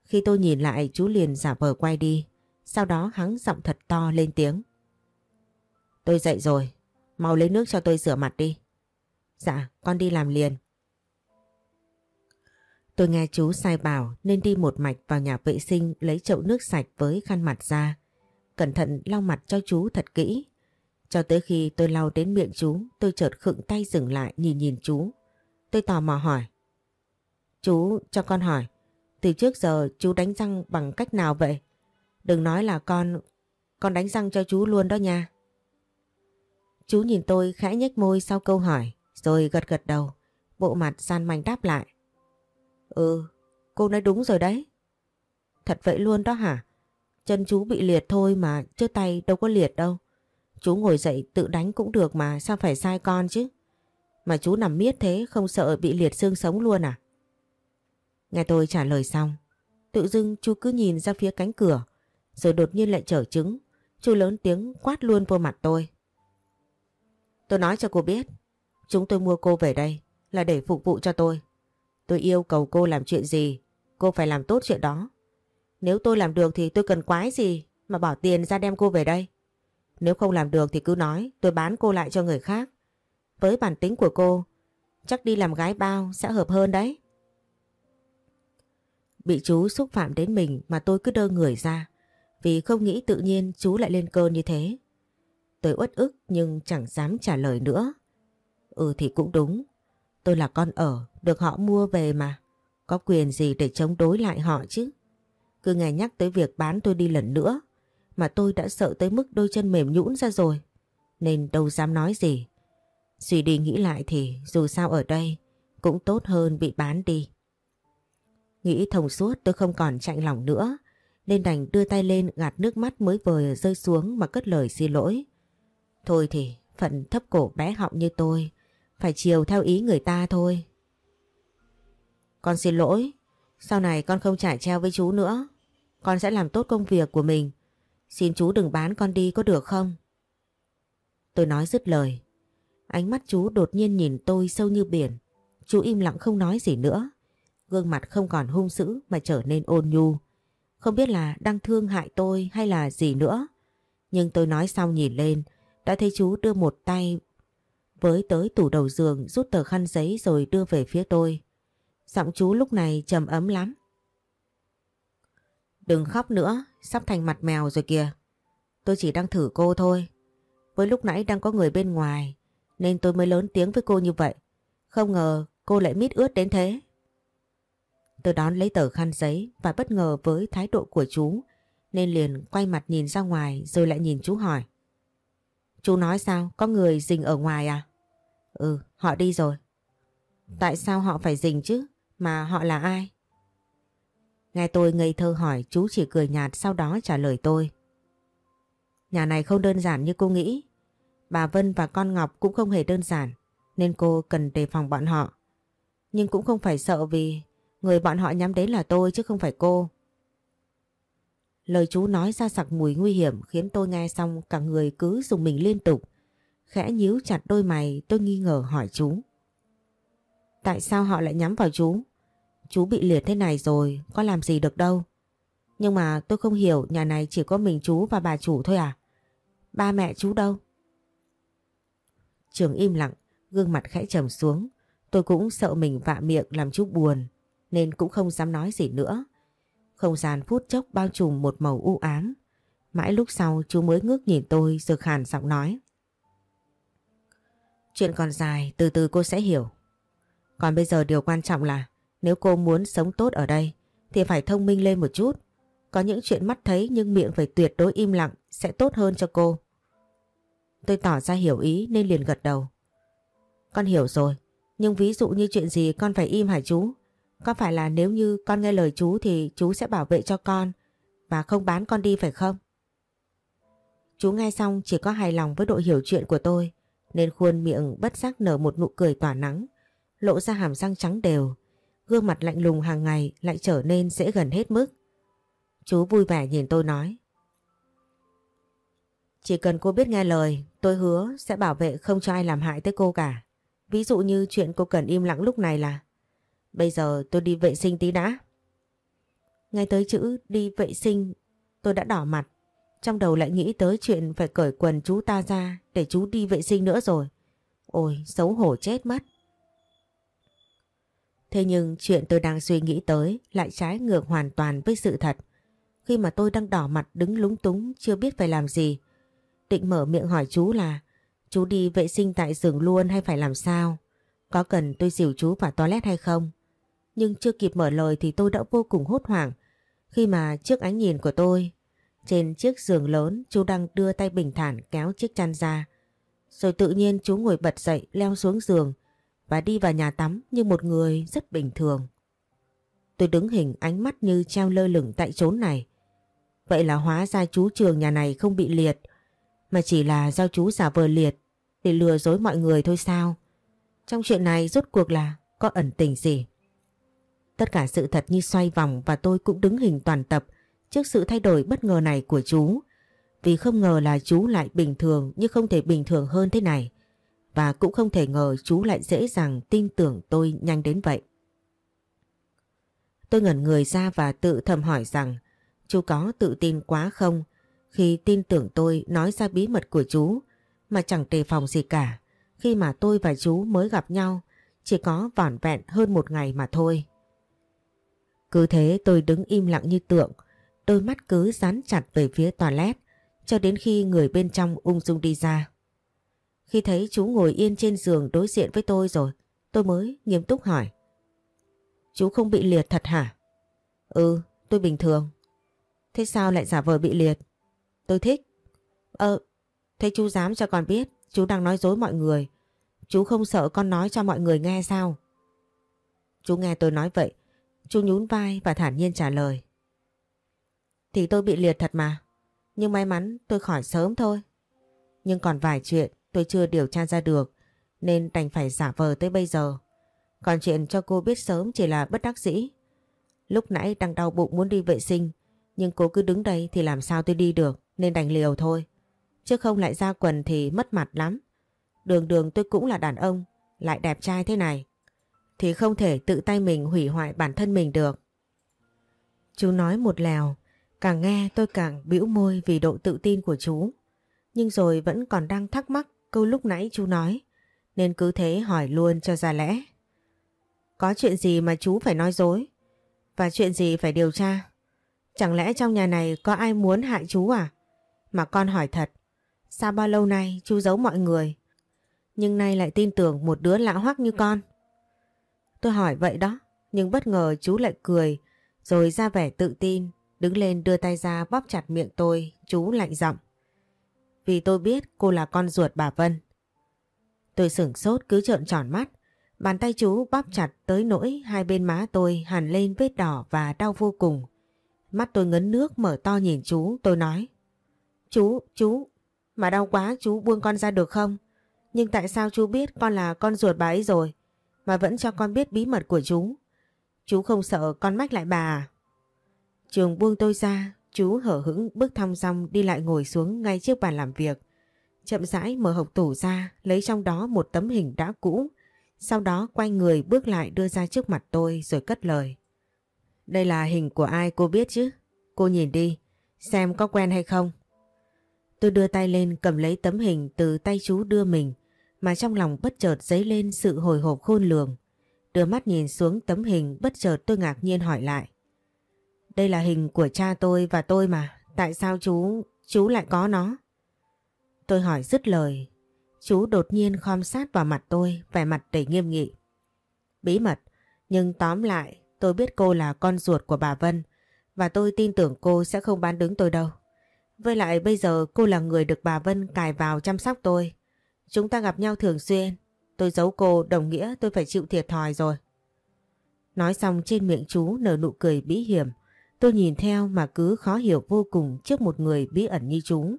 Khi tôi nhìn lại chú liền giả vờ quay đi, sau đó hắn giọng thật to lên tiếng. Tôi dậy rồi, mau lấy nước cho tôi rửa mặt đi. Dạ, con đi làm liền. Tôi nghe chú sai bảo nên đi một mạch vào nhà vệ sinh lấy chậu nước sạch với khăn mặt ra. Cẩn thận lau mặt cho chú thật kỹ. Cho tới khi tôi lau đến miệng chú, tôi chợt khựng tay dừng lại nhìn nhìn chú. Tôi tò mò hỏi. Chú, cho con hỏi, từ trước giờ chú đánh răng bằng cách nào vậy? Đừng nói là con, con đánh răng cho chú luôn đó nha. Chú nhìn tôi khẽ nhếch môi sau câu hỏi, rồi gật gật đầu, bộ mặt gian manh đáp lại. Ừ, cô nói đúng rồi đấy. Thật vậy luôn đó hả? Chân chú bị liệt thôi mà, chứ tay đâu có liệt đâu. Chú ngồi dậy tự đánh cũng được mà, sao phải sai con chứ? Mà chú nằm miết thế không sợ bị liệt xương sống luôn à? Nghe tôi trả lời xong, tự dưng chú cứ nhìn ra phía cánh cửa, rồi đột nhiên lại trở trứng. Chú lớn tiếng quát luôn vô mặt tôi. Tôi nói cho cô biết, chúng tôi mua cô về đây là để phục vụ cho tôi. Tôi yêu cầu cô làm chuyện gì, cô phải làm tốt chuyện đó. Nếu tôi làm được thì tôi cần quái gì mà bỏ tiền ra đem cô về đây. Nếu không làm được thì cứ nói tôi bán cô lại cho người khác. Với bản tính của cô, chắc đi làm gái bao sẽ hợp hơn đấy. Bị chú xúc phạm đến mình mà tôi cứ đơ người ra vì không nghĩ tự nhiên chú lại lên cơn như thế. Tôi uất ức nhưng chẳng dám trả lời nữa. Ừ thì cũng đúng. Tôi là con ở, được họ mua về mà. Có quyền gì để chống đối lại họ chứ? Cứ nghe nhắc tới việc bán tôi đi lần nữa mà tôi đã sợ tới mức đôi chân mềm nhũn ra rồi. Nên đâu dám nói gì. Suy đi nghĩ lại thì dù sao ở đây cũng tốt hơn bị bán đi. Nghĩ thông suốt tôi không còn chạy lòng nữa nên đành đưa tay lên gạt nước mắt mới vừa rơi xuống mà cất lời xin lỗi. Thôi thì phận thấp cổ bé họng như tôi phải chiều theo ý người ta thôi. Con xin lỗi, sau này con không trải treo với chú nữa. Con sẽ làm tốt công việc của mình. Xin chú đừng bán con đi có được không? Tôi nói dứt lời. Ánh mắt chú đột nhiên nhìn tôi sâu như biển. Chú im lặng không nói gì nữa. Gương mặt không còn hung dữ mà trở nên ôn nhu. Không biết là đang thương hại tôi hay là gì nữa. Nhưng tôi nói xong nhìn lên, đã thấy chú đưa một tay với tới tủ đầu giường rút tờ khăn giấy rồi đưa về phía tôi. Giọng chú lúc này trầm ấm lắm. Đừng khóc nữa, sắp thành mặt mèo rồi kìa. Tôi chỉ đang thử cô thôi. Với lúc nãy đang có người bên ngoài nên tôi mới lớn tiếng với cô như vậy. Không ngờ cô lại mít ướt đến thế. Tôi đón lấy tờ khăn giấy và bất ngờ với thái độ của chú nên liền quay mặt nhìn ra ngoài rồi lại nhìn chú hỏi. Chú nói sao? Có người dình ở ngoài à? Ừ, họ đi rồi. Tại sao họ phải dình chứ? Mà họ là ai? Nghe tôi ngây thơ hỏi chú chỉ cười nhạt sau đó trả lời tôi. Nhà này không đơn giản như cô nghĩ. Bà Vân và con Ngọc cũng không hề đơn giản nên cô cần đề phòng bọn họ. Nhưng cũng không phải sợ vì người bọn họ nhắm đến là tôi chứ không phải cô. Lời chú nói ra sặc mùi nguy hiểm khiến tôi nghe xong cả người cứ dùng mình liên tục. Khẽ nhíu chặt đôi mày tôi nghi ngờ hỏi chú. Tại sao họ lại nhắm vào chú? Chú bị liệt thế này rồi, có làm gì được đâu. Nhưng mà tôi không hiểu nhà này chỉ có mình chú và bà chủ thôi à? Ba mẹ chú đâu? Trường im lặng, gương mặt khẽ trầm xuống. Tôi cũng sợ mình vạ miệng làm chú buồn, nên cũng không dám nói gì nữa. Không gian phút chốc bao trùm một màu u ám. Mãi lúc sau chú mới ngước nhìn tôi rồi khàn giọng nói. Chuyện còn dài, từ từ cô sẽ hiểu. Còn bây giờ điều quan trọng là nếu cô muốn sống tốt ở đây thì phải thông minh lên một chút. Có những chuyện mắt thấy nhưng miệng phải tuyệt đối im lặng sẽ tốt hơn cho cô. Tôi tỏ ra hiểu ý nên liền gật đầu. Con hiểu rồi, nhưng ví dụ như chuyện gì con phải im hả chú? Có phải là nếu như con nghe lời chú thì chú sẽ bảo vệ cho con và không bán con đi phải không? Chú nghe xong chỉ có hài lòng với độ hiểu chuyện của tôi nên khuôn miệng bất giác nở một nụ cười tỏa nắng, lộ ra hàm răng trắng đều, gương mặt lạnh lùng hàng ngày lại trở nên dễ gần hết mức. Chú vui vẻ nhìn tôi nói. Chỉ cần cô biết nghe lời, tôi hứa sẽ bảo vệ không cho ai làm hại tới cô cả. Ví dụ như chuyện cô cần im lặng lúc này là Bây giờ tôi đi vệ sinh tí đã. Ngay tới chữ đi vệ sinh tôi đã đỏ mặt. Trong đầu lại nghĩ tới chuyện phải cởi quần chú ta ra để chú đi vệ sinh nữa rồi. Ôi, xấu hổ chết mất. Thế nhưng chuyện tôi đang suy nghĩ tới lại trái ngược hoàn toàn với sự thật. Khi mà tôi đang đỏ mặt, đứng lúng túng, chưa biết phải làm gì. Định mở miệng hỏi chú là, chú đi vệ sinh tại giường luôn hay phải làm sao? Có cần tôi dìu chú vào toilet hay không? Nhưng chưa kịp mở lời thì tôi đã vô cùng hốt hoảng khi mà trước ánh nhìn của tôi trên chiếc giường lớn, chú đang đưa tay bình thản kéo chiếc chăn ra. Rồi tự nhiên chú ngồi bật dậy, leo xuống giường và đi vào nhà tắm như một người rất bình thường. Tôi đứng hình ánh mắt như treo lơ lửng tại chốn này. Vậy là hóa ra chú trường nhà này không bị liệt, mà chỉ là do chú giả vờ liệt để lừa dối mọi người thôi sao? Trong chuyện này rốt cuộc là có ẩn tình gì? Tất cả sự thật như xoay vòng và tôi cũng đứng hình toàn tập trước sự thay đổi bất ngờ này của chú. Vì không ngờ là chú lại bình thường nhưng không thể bình thường hơn thế này. Và cũng không thể ngờ chú lại dễ dàng tin tưởng tôi nhanh đến vậy. Tôi ngẩn người ra và tự thầm hỏi rằng chú có tự tin quá không khi tin tưởng tôi nói ra bí mật của chú mà chẳng đề phòng gì cả khi mà tôi và chú mới gặp nhau chỉ có vỏn vẹn hơn một ngày mà thôi. Cứ thế tôi đứng im lặng như tượng, đôi mắt cứ dán chặt về phía toilet cho đến khi người bên trong ung dung đi ra. Khi thấy chú ngồi yên trên giường đối diện với tôi rồi, tôi mới nghiêm túc hỏi. Chú không bị liệt thật hả? Ừ, tôi bình thường. Thế sao lại giả vờ bị liệt? Tôi thích. Ờ, thế chú dám cho con biết chú đang nói dối mọi người. Chú không sợ con nói cho mọi người nghe sao? Chú nghe tôi nói vậy, chú nhún vai và thản nhiên trả lời. Thì tôi bị liệt thật mà, nhưng may mắn tôi khỏi sớm thôi. Nhưng còn vài chuyện tôi chưa điều tra ra được nên đành phải giả vờ tới bây giờ. Còn chuyện cho cô biết sớm chỉ là bất đắc dĩ. Lúc nãy đang đau bụng muốn đi vệ sinh nhưng cô cứ đứng đây thì làm sao tôi đi được nên đành liều thôi. Chứ không lại ra quần thì mất mặt lắm. Đường đường tôi cũng là đàn ông, lại đẹp trai thế này. Thì không thể tự tay mình hủy hoại bản thân mình được. Chú nói một lèo, càng nghe tôi càng bĩu môi vì độ tự tin của chú. Nhưng rồi vẫn còn đang thắc mắc câu lúc nãy chú nói, nên cứ thế hỏi luôn cho ra lẽ. Có chuyện gì mà chú phải nói dối? Và chuyện gì phải điều tra? Chẳng lẽ trong nhà này có ai muốn hại chú à? Mà con hỏi thật, sao bao lâu nay chú giấu mọi người? Nhưng nay lại tin tưởng một đứa lạ hoắc như con. Tôi hỏi vậy đó, nhưng bất ngờ chú lại cười, rồi ra vẻ tự tin, đứng lên đưa tay ra bóp chặt miệng tôi, chú lạnh giọng. Vì tôi biết cô là con ruột bà Vân. Tôi sửng sốt cứ trợn tròn mắt, bàn tay chú bóp chặt tới nỗi hai bên má tôi hàn lên vết đỏ và đau vô cùng. Mắt tôi ngấn nước mở to nhìn chú, tôi nói. Chú, chú, mà đau quá chú buông con ra được không? Nhưng tại sao chú biết con là con ruột bà ấy rồi, mà vẫn cho con biết bí mật của chú? Chú không sợ con mách lại bà à? Trường buông tôi ra, chú hở hững bước thong dong đi lại ngồi xuống ngay trước bàn làm việc. Chậm rãi mở hộp tủ ra, lấy trong đó một tấm hình đã cũ, sau đó quay người bước lại đưa ra trước mặt tôi rồi cất lời. Đây là hình của ai cô biết chứ? Cô nhìn đi, xem có quen hay không? Tôi đưa tay lên cầm lấy tấm hình từ tay chú đưa mình, mà trong lòng bất chợt dấy lên sự hồi hộp khôn lường. Đưa mắt nhìn xuống tấm hình bất chợt tôi ngạc nhiên hỏi lại. Đây là hình của cha tôi và tôi mà, tại sao chú, chú lại có nó? Tôi hỏi dứt lời, chú đột nhiên khom sát vào mặt tôi, vẻ mặt đầy nghiêm nghị. Bí mật, nhưng tóm lại tôi biết cô là con ruột của bà Vân và tôi tin tưởng cô sẽ không bán đứng tôi đâu. Với lại bây giờ cô là người được bà Vân cài vào chăm sóc tôi. Chúng ta gặp nhau thường xuyên. Tôi giấu cô đồng nghĩa tôi phải chịu thiệt thòi rồi. Nói xong trên miệng chú nở nụ cười bí hiểm. Tôi nhìn theo mà cứ khó hiểu vô cùng trước một người bí ẩn như chú.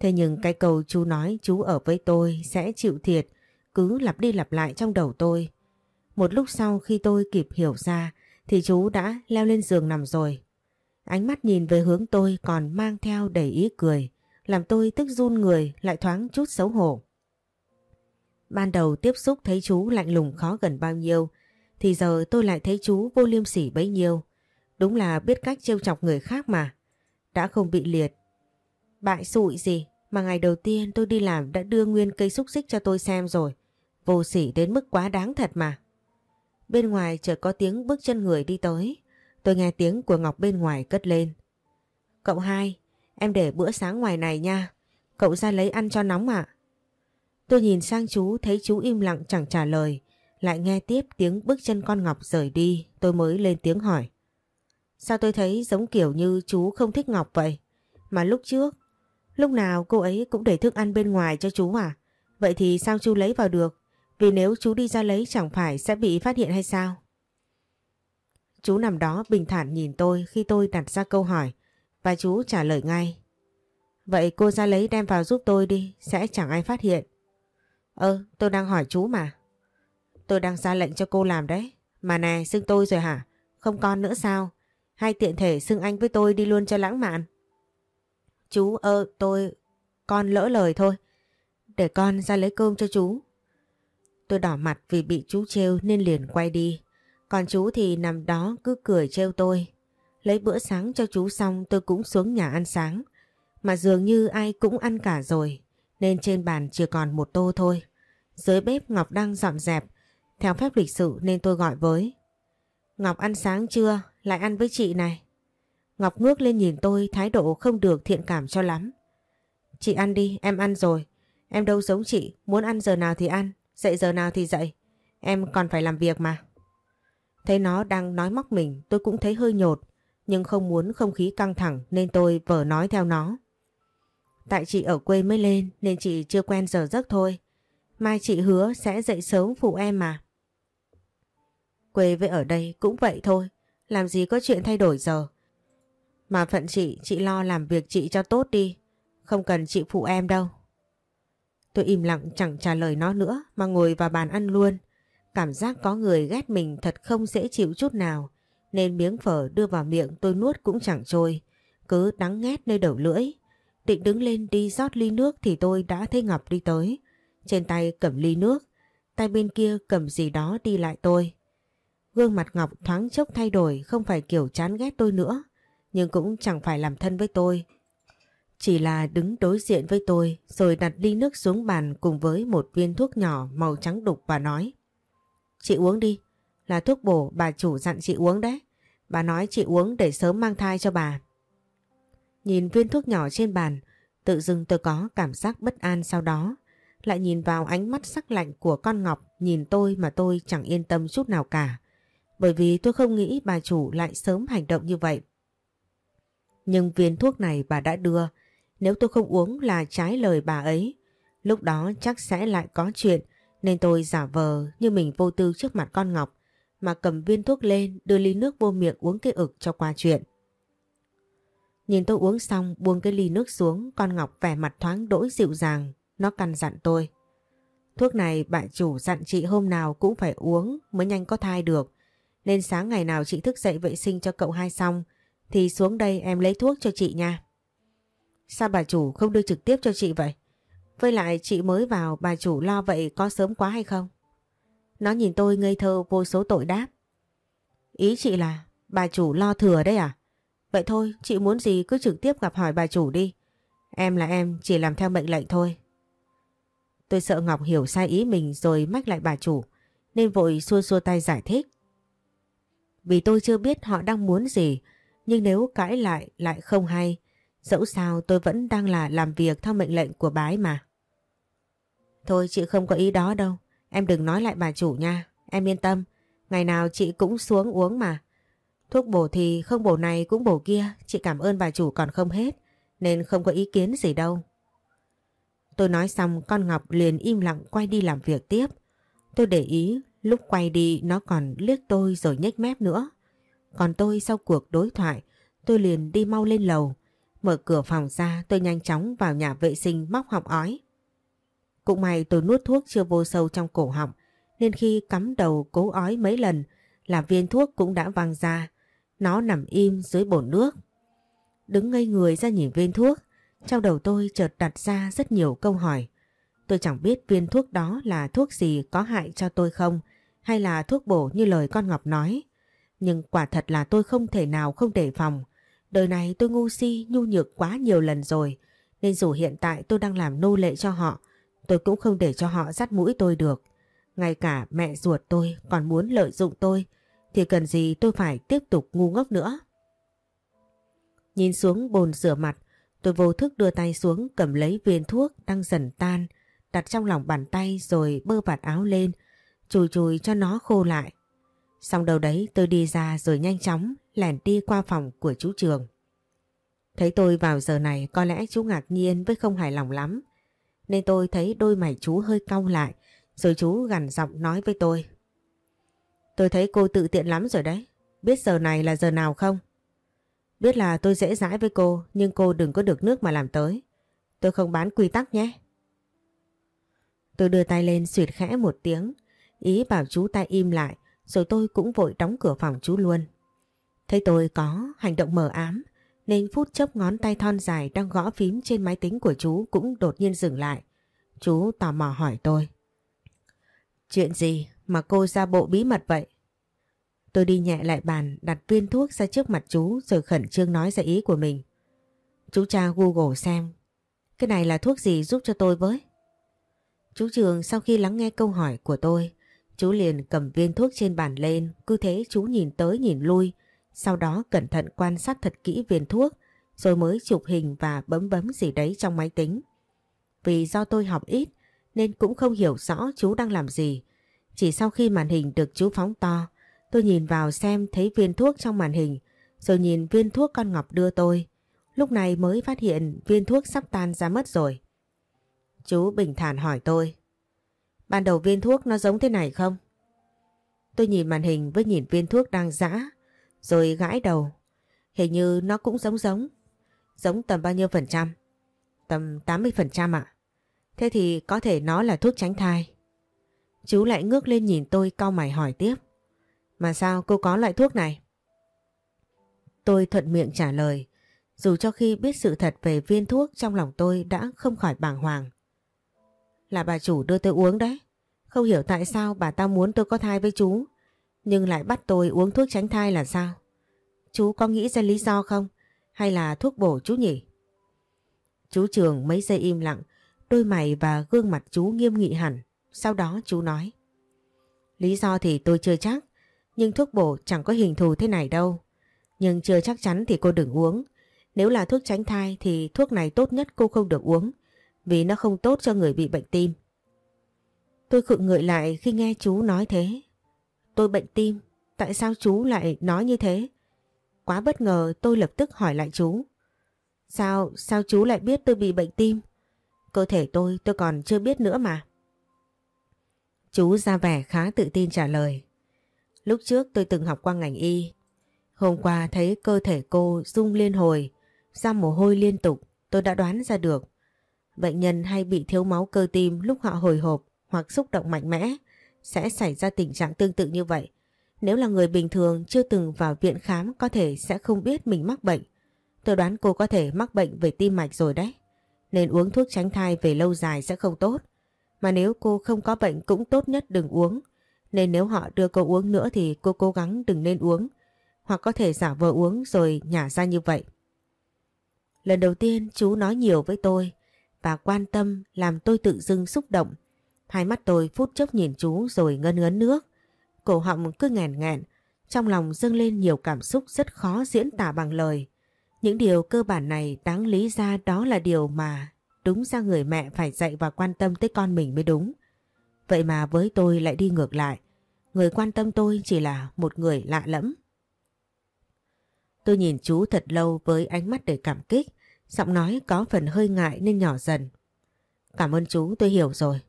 Thế nhưng cái câu chú nói chú ở với tôi sẽ chịu thiệt cứ lặp đi lặp lại trong đầu tôi. Một lúc sau khi tôi kịp hiểu ra thì chú đã leo lên giường nằm rồi. Ánh mắt nhìn về hướng tôi còn mang theo đầy ý cười, làm tôi tức run người lại thoáng chút xấu hổ. Ban đầu tiếp xúc thấy chú lạnh lùng khó gần bao nhiêu, thì giờ tôi lại thấy chú vô liêm sỉ bấy nhiêu. Đúng là biết cách trêu chọc người khác mà. Đã không bị liệt. Bại sụi gì mà ngày đầu tiên tôi đi làm đã đưa nguyên cây xúc xích cho tôi xem rồi. Vô sỉ đến mức quá đáng thật mà. Bên ngoài chợt có tiếng bước chân người đi tới. Tôi nghe tiếng của Ngọc bên ngoài cất lên. Cậu hai, em để bữa sáng ngoài này nha. Cậu ra lấy ăn cho nóng ạ. Tôi nhìn sang chú thấy chú im lặng chẳng trả lời. Lại nghe tiếp tiếng bước chân con Ngọc rời đi. Tôi mới lên tiếng hỏi. Sao tôi thấy giống kiểu như chú không thích Ngọc vậy? Mà lúc trước, lúc nào cô ấy cũng để thức ăn bên ngoài cho chú à? Vậy thì sao chú lấy vào được? Vì nếu chú đi ra lấy chẳng phải sẽ bị phát hiện hay sao? Chú nằm đó bình thản nhìn tôi khi tôi đặt ra câu hỏi và chú trả lời ngay. Vậy cô ra lấy đem vào giúp tôi đi, sẽ chẳng ai phát hiện. Ơ, tôi đang hỏi chú mà. Tôi đang ra lệnh cho cô làm đấy. Mà nè, xưng tôi rồi hả? Không con nữa sao? Hay tiện thể xưng anh với tôi đi luôn cho lãng mạn? Chú ơ, tôi... Con lỡ lời thôi. Để con ra lấy cơm cho chú. Tôi đỏ mặt vì bị chú trêu nên liền quay đi. Còn chú thì nằm đó cứ cười trêu tôi. Lấy bữa sáng cho chú xong tôi cũng xuống nhà ăn sáng. Mà dường như ai cũng ăn cả rồi. Nên trên bàn chỉ còn một tô thôi. Dưới bếp Ngọc đang dọn dẹp. Theo phép lịch sự nên tôi gọi với. Ngọc ăn sáng chưa? Lại ăn với chị này. Ngọc ngước lên nhìn tôi thái độ không được thiện cảm cho lắm. Chị ăn đi, em ăn rồi. Em đâu giống chị, muốn ăn giờ nào thì ăn, dậy giờ nào thì dậy. Em còn phải làm việc mà. Thấy nó đang nói móc mình tôi cũng thấy hơi nhột, nhưng không muốn không khí căng thẳng nên tôi vờ nói theo nó. Tại chị ở quê mới lên nên chị chưa quen giờ giấc thôi. Mai chị hứa sẽ dậy sớm phụ em mà. Quê với ở đây cũng vậy thôi, làm gì có chuyện thay đổi giờ. Mà phận chị, chị lo làm việc chị cho tốt đi, không cần chị phụ em đâu. Tôi im lặng chẳng trả lời nó nữa mà ngồi vào bàn ăn luôn. Cảm giác có người ghét mình thật không dễ chịu chút nào. Nên miếng phở đưa vào miệng tôi nuốt cũng chẳng trôi. Cứ đắng nghét nơi đầu lưỡi. Định đứng lên đi rót ly nước thì tôi đã thấy Ngọc đi tới. Trên tay cầm ly nước. Tay bên kia cầm gì đó đi lại tôi. Gương mặt Ngọc thoáng chốc thay đổi không phải kiểu chán ghét tôi nữa. Nhưng cũng chẳng phải làm thân với tôi chỉ là đứng đối diện với tôi rồi đặt ly nước xuống bàn cùng với một viên thuốc nhỏ màu trắng đục và nói Chị uống đi, là thuốc bổ bà chủ dặn chị uống đấy. Bà nói chị uống để sớm mang thai cho bà. Nhìn viên thuốc nhỏ trên bàn, tự dưng tôi có cảm giác bất an sau đó. Lại nhìn vào ánh mắt sắc lạnh của con Ngọc nhìn tôi mà tôi chẳng yên tâm chút nào cả. Bởi vì tôi không nghĩ bà chủ lại sớm hành động như vậy. Nhưng viên thuốc này bà đã đưa, nếu tôi không uống là trái lời bà ấy, lúc đó chắc sẽ lại có chuyện nên tôi giả vờ như mình vô tư trước mặt con Ngọc mà cầm viên thuốc lên đưa ly nước vô miệng uống cái ực cho qua chuyện. Nhìn tôi uống xong buông cái ly nước xuống con Ngọc vẻ mặt thoáng đỗi dịu dàng nó căn dặn tôi. Thuốc này bà chủ dặn chị hôm nào cũng phải uống mới nhanh có thai được nên sáng ngày nào chị thức dậy vệ sinh cho cậu hai xong, thì xuống đây em lấy thuốc cho chị nha. Sao bà chủ không đưa trực tiếp cho chị vậy? Với lại chị mới vào, bà chủ lo vậy có sớm quá hay không? Nó nhìn tôi ngây thơ vô số tội đáp. Ý chị là, bà chủ lo thừa đấy à? Vậy thôi, chị muốn gì cứ trực tiếp gặp hỏi bà chủ đi. Em là em, chỉ làm theo mệnh lệnh thôi. Tôi sợ Ngọc hiểu sai ý mình rồi mách lại bà chủ, nên vội xua xua tay giải thích. Vì tôi chưa biết họ đang muốn gì nhưng nếu cãi lại lại không hay Dẫu sao tôi vẫn đang là làm việc theo mệnh lệnh của bái mà. Thôi, chị không có ý đó đâu. Em đừng nói lại bà chủ nha. Em yên tâm. Ngày nào chị cũng xuống uống mà. Thuốc bổ thì không bổ này cũng bổ kia. Chị cảm ơn bà chủ còn không hết. Nên không có ý kiến gì đâu. Tôi nói xong, con Ngọc liền im lặng quay đi làm việc tiếp. Tôi để ý lúc quay đi, nó còn liếc tôi rồi nhếch mép nữa. Còn tôi sau cuộc đối thoại, tôi liền đi mau lên lầu. Mở cửa phòng ra, tôi nhanh chóng vào nhà vệ sinh móc họng ói. Cũng may tôi nuốt thuốc chưa vô sâu trong cổ họng, nên khi cắm đầu cố ói mấy lần là viên thuốc cũng đã văng ra. Nó nằm im dưới bồn nước. Đứng ngây người ra nhìn viên thuốc, trong đầu tôi chợt đặt ra rất nhiều câu hỏi. Tôi chẳng biết viên thuốc đó là thuốc gì có hại cho tôi không hay là thuốc bổ như lời con Ngọc nói. Nhưng quả thật là tôi không thể nào không đề phòng. Đời này tôi ngu si, nhu nhược quá nhiều lần rồi, nên dù hiện tại tôi đang làm nô lệ cho họ, tôi cũng không để cho họ dắt mũi tôi được. Ngay cả mẹ ruột tôi còn muốn lợi dụng tôi thì cần gì tôi phải tiếp tục ngu ngốc nữa. Nhìn xuống bồn rửa mặt, tôi vô thức đưa tay xuống cầm lấy viên thuốc đang dần tan, đặt trong lòng bàn tay rồi bơ vạt áo lên, chùi chùi cho nó khô lại. Xong đầu đấy, tôi đi ra rồi nhanh chóng lẻn đi qua phòng của chú Trường. Thấy tôi vào giờ này, có lẽ chú ngạc nhiên với không hài lòng lắm. Nên tôi thấy đôi mày chú hơi cau lại, rồi chú gằn giọng nói với tôi. Tôi thấy cô tự tiện lắm rồi đấy. Biết giờ này là giờ nào không? Biết là tôi dễ dãi với cô, nhưng cô đừng có được nước mà làm tới. Tôi không bán quy tắc nhé. Tôi đưa tay lên suyệt khẽ một tiếng. Ý bảo chú ta im lại, rồi tôi cũng vội đóng cửa phòng chú luôn. Thấy tôi có hành động mờ ám, nên phút chốc ngón tay thon dài đang gõ phím trên máy tính của chú cũng đột nhiên dừng lại. Chú tò mò hỏi tôi. Chuyện gì mà cô ra bộ bí mật vậy? Tôi đi nhẹ lại bàn, đặt viên thuốc ra trước mặt chú rồi khẩn trương nói ra ý của mình. Chú tra Google xem, cái này là thuốc gì giúp cho tôi với. Chú Trường sau khi lắng nghe câu hỏi của tôi chú liền cầm viên thuốc trên bàn lên cứ thế chú nhìn tới nhìn lui sau đó cẩn thận quan sát thật kỹ viên thuốc rồi mới chụp hình và bấm bấm gì đấy trong máy tính. Vì do tôi học ít nên cũng không hiểu rõ chú đang làm gì. Chỉ sau khi màn hình được chú phóng to, tôi nhìn vào xem thấy viên thuốc trong màn hình, rồi nhìn viên thuốc con Ngọc đưa tôi. Lúc này mới phát hiện viên thuốc sắp tan ra mất rồi. Chú bình thản hỏi tôi. Ban đầu viên thuốc nó giống thế này không? Tôi nhìn màn hình với nhìn viên thuốc đang giã, rồi gãi đầu. Hình như nó cũng giống giống. Giống tầm bao nhiêu phần trăm? Tầm 80 phần trăm ạ. Thế thì có thể nó là thuốc tránh thai. Chú lại ngước lên nhìn tôi cau mày hỏi tiếp. Mà sao cô có loại thuốc này? Tôi thuận miệng trả lời. Dù cho khi biết sự thật về viên thuốc trong lòng tôi đã không khỏi bàng hoàng. Là bà chủ đưa tôi uống đấy. Không hiểu tại sao bà ta muốn tôi có thai với chú. Nhưng lại bắt tôi uống thuốc tránh thai là sao? Chú có nghĩ ra lý do không? Hay là thuốc bổ chú nhỉ? Chú Trường mấy giây im lặng, Đôi mày và gương mặt chú nghiêm nghị hẳn. Sau đó chú nói. Lý do thì tôi chưa chắc. Nhưng thuốc bổ chẳng có hình thù thế này đâu. Nhưng chưa chắc chắn thì cô đừng uống. Nếu là thuốc tránh thai thì thuốc này tốt nhất cô không được uống. Vì nó không tốt cho người bị bệnh tim. Tôi khựng ngợi lại khi nghe chú nói thế. Tôi bệnh tim. Tại sao chú lại nói như thế? Quá bất ngờ tôi lập tức hỏi lại chú. Sao, sao chú lại biết tôi bị bệnh tim? Cơ thể tôi tôi còn chưa biết nữa mà. Chú ra vẻ khá tự tin trả lời. Lúc trước tôi từng học qua ngành y. Hôm qua thấy cơ thể cô rung liên hồi, ra mồ hôi liên tục, tôi đã đoán ra được. Bệnh nhân hay bị thiếu máu cơ tim lúc họ hồi hộp hoặc xúc động mạnh mẽ, sẽ xảy ra tình trạng tương tự như vậy. Nếu là người bình thường chưa từng vào viện khám, có thể sẽ không biết mình mắc bệnh. Tôi đoán cô có thể mắc bệnh về tim mạch rồi đấy nên uống thuốc tránh thai về lâu dài sẽ không tốt. Mà nếu cô không có bệnh cũng tốt nhất đừng uống. Nên nếu họ đưa cô uống nữa thì cô cố gắng đừng nên uống. Hoặc có thể giả vờ uống rồi nhả ra như vậy. Lần đầu tiên chú nói nhiều với tôi và quan tâm làm tôi tự dưng xúc động. Hai mắt tôi phút chốc nhìn chú rồi ngân ngấn nước. Cổ họng cứ nghẹn nghẹn, trong lòng dâng lên nhiều cảm xúc rất khó diễn tả bằng lời. Những điều cơ bản này đáng lý ra đó là điều mà đúng ra người mẹ phải dạy và quan tâm tới con mình mới đúng. Vậy mà với tôi lại đi ngược lại. Người quan tâm tôi chỉ là một người lạ lẫm. Tôi nhìn chú thật lâu với ánh mắt đầy cảm kích, giọng nói có phần hơi ngại nên nhỏ dần. Cảm ơn chú tôi hiểu rồi.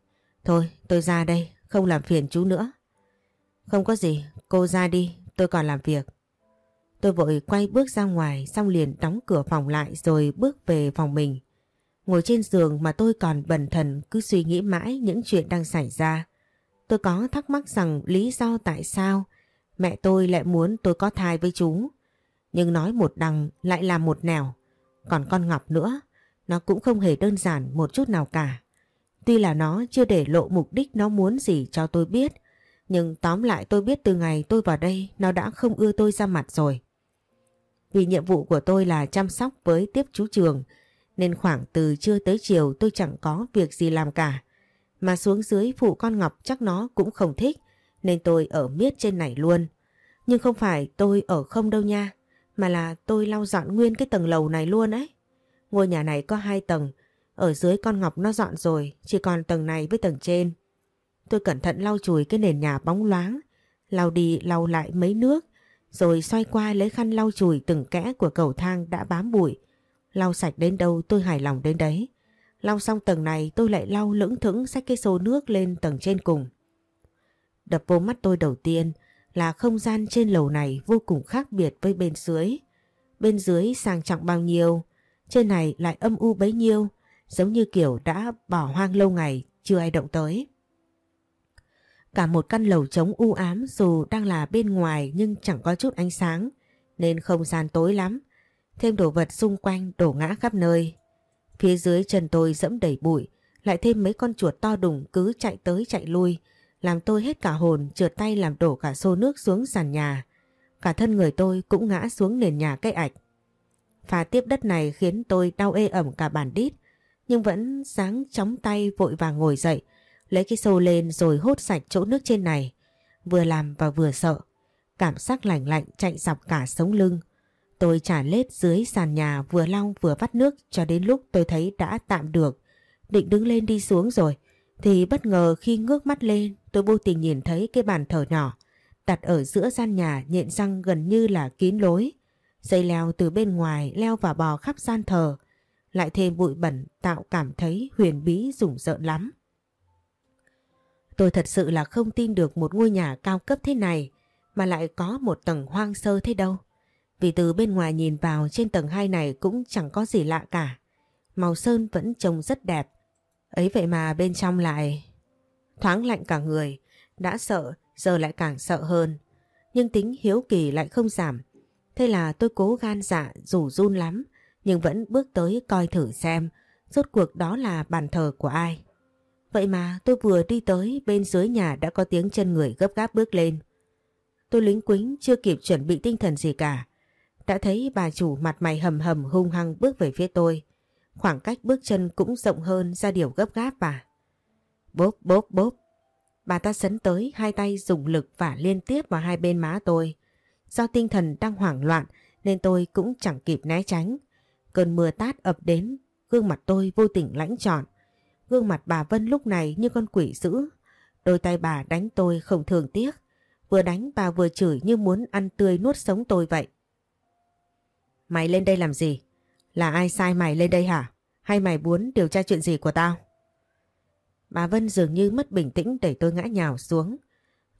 Thôi tôi ra đây, không làm phiền chú nữa. Không có gì, cô ra đi, tôi còn làm việc. Tôi vội quay bước ra ngoài xong liền đóng cửa phòng lại rồi bước về phòng mình. Ngồi trên giường mà tôi còn bần thần cứ suy nghĩ mãi những chuyện đang xảy ra. Tôi có thắc mắc rằng lý do tại sao mẹ tôi lại muốn tôi có thai với chú. Nhưng nói một đằng lại làm một nẻo. Còn con Ngọc nữa, nó cũng không hề đơn giản một chút nào cả. Tuy là nó chưa để lộ mục đích nó muốn gì cho tôi biết, nhưng tóm lại tôi biết từ ngày tôi vào đây nó đã không ưa tôi ra mặt rồi. Vì nhiệm vụ của tôi là chăm sóc với tiếp chú trường nên khoảng từ trưa tới chiều tôi chẳng có việc gì làm cả. Mà xuống dưới phụ con Ngọc chắc nó cũng không thích nên tôi ở miết trên này luôn. Nhưng không phải tôi ở không đâu nha, mà là tôi lau dọn nguyên cái tầng lầu này luôn ấy. Ngôi nhà này có hai tầng, ở dưới con Ngọc nó dọn rồi, chỉ còn tầng này với tầng trên. Tôi cẩn thận lau chùi cái nền nhà bóng loáng, lau đi lau lại mấy nước, rồi xoay qua lấy khăn lau chùi từng kẽ của cầu thang đã bám bụi. Lau sạch đến đâu tôi hài lòng đến đấy. Lau xong tầng này tôi lại lau lững thững xách cái xô nước lên tầng trên cùng. Đập vô mắt tôi đầu tiên là không gian trên lầu này vô cùng khác biệt với bên dưới. Bên dưới sang trọng bao nhiêu, trên này lại âm u bấy nhiêu, giống như kiểu đã bỏ hoang lâu ngày, chưa ai động tới. Cả một căn lầu trống u ám dù đang là bên ngoài nhưng chẳng có chút ánh sáng, nên không gian tối lắm. Thêm đồ vật xung quanh đổ ngã khắp nơi. Phía dưới chân tôi dẫm đầy bụi, lại thêm mấy con chuột to đùng cứ chạy tới chạy lui, làm tôi hết cả hồn trượt tay làm đổ cả xô nước xuống sàn nhà. Cả thân người tôi cũng ngã xuống nền nhà cây ạch. Pha tiếp đất này khiến tôi đau ê ẩm cả bàn đít, nhưng vẫn sáng chóng tay vội vàng ngồi dậy, lấy cái xô lên rồi hốt sạch chỗ nước trên này. Vừa làm và vừa sợ, cảm giác lạnh lạnh chạy dọc cả sống lưng. Tôi trả lết dưới sàn nhà vừa long vừa vắt nước cho đến lúc tôi thấy đã tạm được. Định đứng lên đi xuống rồi, thì bất ngờ khi ngước mắt lên tôi vô tình nhìn thấy cái bàn thờ nhỏ đặt ở giữa gian nhà nhện răng gần như là kín lối. Dây leo từ bên ngoài leo vào bò khắp gian thờ, lại thêm bụi bẩn tạo cảm thấy huyền bí rủng rợn lắm. Tôi thật sự là không tin được một ngôi nhà cao cấp thế này mà lại có một tầng hoang sơ thế đâu. Vì từ bên ngoài nhìn vào trên tầng 2 này cũng chẳng có gì lạ cả. Màu sơn vẫn trông rất đẹp. Ấy vậy mà bên trong lại thoáng lạnh cả người, đã sợ giờ lại càng sợ hơn. Nhưng tính hiếu kỳ lại không giảm. Thế là tôi cố gan dạ dù run lắm nhưng vẫn bước tới coi thử xem rốt cuộc đó là bàn thờ của ai. Vậy mà tôi vừa đi tới bên dưới nhà đã có tiếng chân người gấp gáp bước lên. Tôi lính quính chưa kịp chuẩn bị tinh thần gì cả. Đã thấy bà chủ mặt mày hầm hầm hung hăng bước về phía tôi. Khoảng cách bước chân cũng rộng hơn ra điều gấp gáp bà. Bốp bốp bốp. Bà ta sấn tới hai tay dùng lực vả liên tiếp vào hai bên má tôi. Do tinh thần đang hoảng loạn nên tôi cũng chẳng kịp né tránh. Cơn mưa tát ập đến, gương mặt tôi vô tình lãnh trọn. Gương mặt bà Vân lúc này như con quỷ dữ. Đôi tay bà đánh tôi không thường tiếc. Vừa đánh bà vừa chửi như muốn ăn tươi nuốt sống tôi vậy. Mày lên đây làm gì? Là ai sai mày lên đây hả? Hay mày muốn điều tra chuyện gì của tao? Bà Vân dường như mất bình tĩnh đẩy tôi ngã nhào xuống.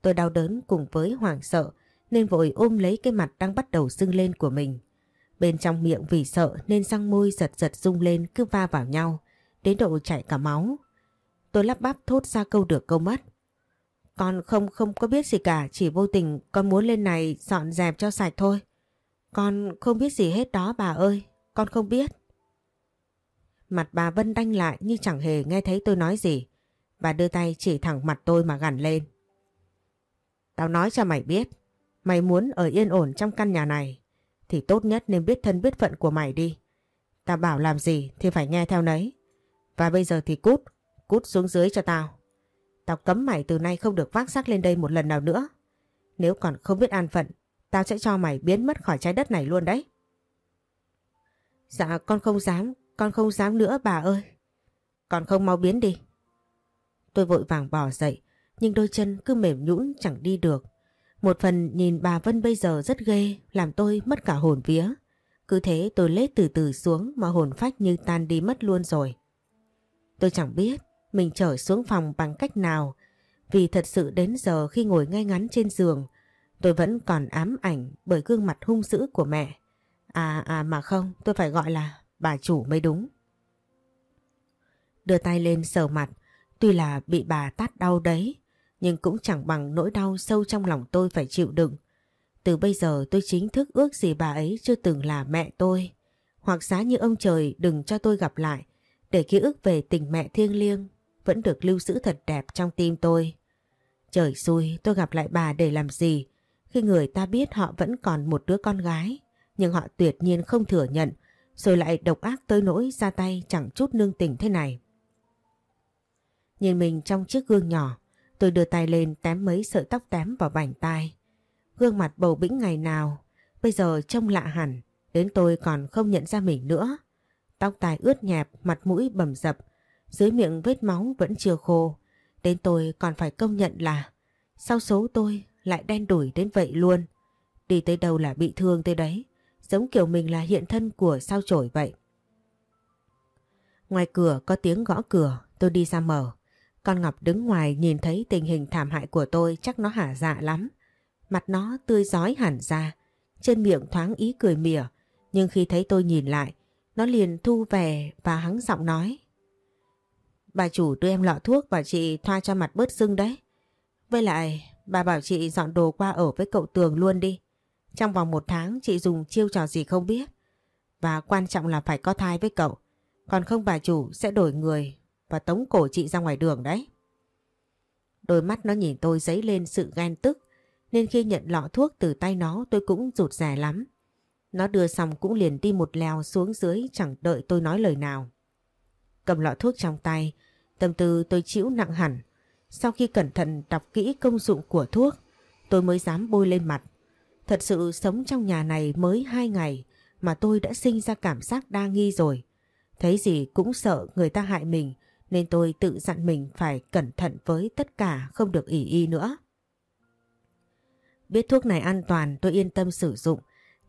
Tôi đau đớn cùng với hoảng sợ nên vội ôm lấy cái mặt đang bắt đầu sưng lên của mình. Bên trong miệng vì sợ nên răng môi giật giật rung lên cứ va vào nhau, đến độ chảy cả máu. Tôi lắp bắp thốt ra câu được câu mất. Con không không có biết gì cả, chỉ vô tình con muốn lên này dọn dẹp cho sạch thôi. Con không biết gì hết đó bà ơi, con không biết. Mặt bà Vân đanh lại như chẳng hề nghe thấy tôi nói gì. Bà đưa tay chỉ thẳng mặt tôi mà gằn lên. Tao nói cho mày biết, mày muốn ở yên ổn trong căn nhà này, thì tốt nhất nên biết thân biết phận của mày đi. Tao bảo làm gì thì phải nghe theo nấy. Và bây giờ thì cút, cút xuống dưới cho tao. Tao cấm mày từ nay không được vác xác lên đây một lần nào nữa. Nếu còn không biết an phận, tao sẽ cho mày biến mất khỏi trái đất này luôn đấy. Dạ con không dám, con không dám nữa bà ơi. Con không mau biến đi. Tôi vội vàng bỏ dậy, nhưng đôi chân cứ mềm nhũn chẳng đi được. Một phần nhìn bà Vân bây giờ rất ghê, làm tôi mất cả hồn vía. Cứ thế tôi lết từ từ xuống mà hồn phách như tan đi mất luôn rồi. Tôi chẳng biết mình trở xuống phòng bằng cách nào vì thật sự đến giờ khi ngồi ngay ngắn trên giường tôi vẫn còn ám ảnh bởi gương mặt hung dữ của mẹ. À à mà không, tôi phải gọi là bà chủ mới đúng. Đưa tay lên sờ mặt, tuy là bị bà tát đau đấy, nhưng cũng chẳng bằng nỗi đau sâu trong lòng tôi phải chịu đựng. Từ bây giờ tôi chính thức ước gì bà ấy chưa từng là mẹ tôi. Hoặc giá như ông trời đừng cho tôi gặp lại, để ký ức về tình mẹ thiêng liêng vẫn được lưu giữ thật đẹp trong tim tôi. Trời xui, tôi gặp lại bà để làm gì, khi người ta biết họ vẫn còn một đứa con gái nhưng họ tuyệt nhiên không thừa nhận rồi lại độc ác tới nỗi ra tay chẳng chút nương tình thế này. Nhìn mình trong chiếc gương nhỏ, tôi đưa tay lên tém mấy sợi tóc tém vào bảnh tai. Gương mặt bầu bĩnh ngày nào, bây giờ trông lạ hẳn, đến tôi còn không nhận ra mình nữa. Tóc tai ướt nhẹp, mặt mũi bầm dập, dưới miệng vết máu vẫn chưa khô. Đến tôi còn phải công nhận là sau số tôi lại đen đủi đến vậy luôn. Đi tới đâu là bị thương tới đấy, giống kiểu mình là hiện thân của sao chổi vậy. Ngoài cửa có tiếng gõ cửa, tôi đi ra mở. Con Ngọc đứng ngoài nhìn thấy tình hình thảm hại của tôi chắc nó hả dạ lắm. Mặt nó tươi giói hẳn ra, trên miệng thoáng ý cười mỉa. Nhưng khi thấy tôi nhìn lại, nó liền thu về và hắng giọng nói. Bà chủ đưa em lọ thuốc và chị thoa cho mặt bớt sưng đấy. Với lại, bà bảo chị dọn đồ qua ở với cậu Tường luôn đi. Trong vòng một tháng chị dùng chiêu trò gì không biết. Và quan trọng là phải có thai với cậu. Còn không bà chủ sẽ đổi người và tống cổ chị ra ngoài đường đấy. Đôi mắt nó nhìn tôi dấy lên sự ghen tức nên khi nhận lọ thuốc từ tay nó tôi cũng rụt rè lắm. Nó đưa xong cũng liền đi một leo xuống dưới chẳng đợi tôi nói lời nào. Cầm lọ thuốc trong tay, tâm tư tôi chịu nặng hẳn. Sau khi cẩn thận đọc kỹ công dụng của thuốc, tôi mới dám bôi lên mặt. Thật sự sống trong nhà này mới hai ngày mà tôi đã sinh ra cảm giác đa nghi rồi. Thấy gì cũng sợ người ta hại mình, nên tôi tự dặn mình phải cẩn thận với tất cả không được ỉ y nữa. Biết thuốc này an toàn, tôi yên tâm sử dụng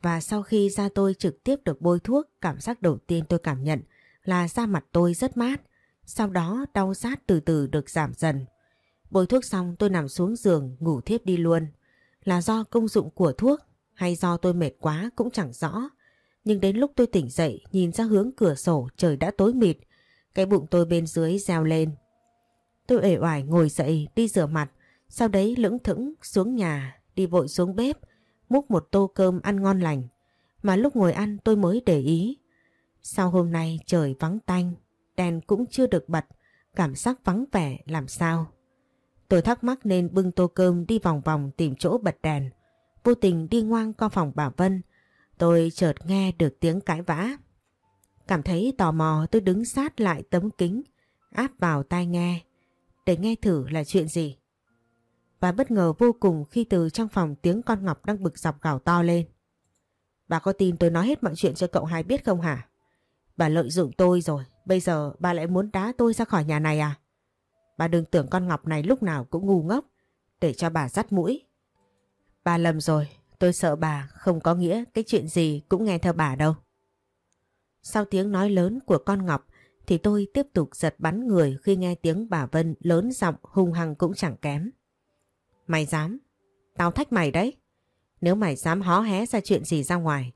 và sau khi da tôi trực tiếp được bôi thuốc, cảm giác đầu tiên tôi cảm nhận là da mặt tôi rất mát sau đó, đau rát từ từ được giảm dần. Bôi thuốc xong, tôi nằm xuống giường, ngủ thiếp đi luôn. Là do công dụng của thuốc hay do tôi mệt quá cũng chẳng rõ. Nhưng đến lúc tôi tỉnh dậy nhìn ra hướng cửa sổ trời đã tối mịt. Cái bụng tôi bên dưới reo lên. Tôi ể oải ngồi dậy đi rửa mặt. Sau đấy lững thững xuống nhà đi vội xuống bếp múc một tô cơm ăn ngon lành. Mà lúc ngồi ăn tôi mới để ý. Sau hôm nay trời vắng tanh, đèn cũng chưa được bật, cảm giác vắng vẻ làm sao. Tôi thắc mắc nên bưng tô cơm đi vòng vòng tìm chỗ bật đèn. Vô tình đi ngoan qua phòng bà Vân, tôi chợt nghe được tiếng cãi vã. Cảm thấy tò mò tôi đứng sát lại tấm kính, áp vào tai nghe, để nghe thử là chuyện gì. Và bất ngờ vô cùng khi từ trong phòng tiếng con Ngọc đang bực dọc gào to lên. Bà có tin tôi nói hết mọi chuyện cho cậu hai biết không hả? Bà lợi dụng tôi rồi, bây giờ bà lại muốn đá tôi ra khỏi nhà này à? Bà đừng tưởng con Ngọc này lúc nào cũng ngu ngốc, để cho bà dắt mũi. Bà lầm rồi, tôi sợ bà không có nghĩa cái chuyện gì cũng nghe theo bà đâu. Sau tiếng nói lớn của con Ngọc thì tôi tiếp tục giật bắn người khi nghe tiếng bà Vân lớn giọng hung hăng cũng chẳng kém. Mày dám? Tao thách mày đấy. Nếu mày dám hó hé ra chuyện gì ra ngoài,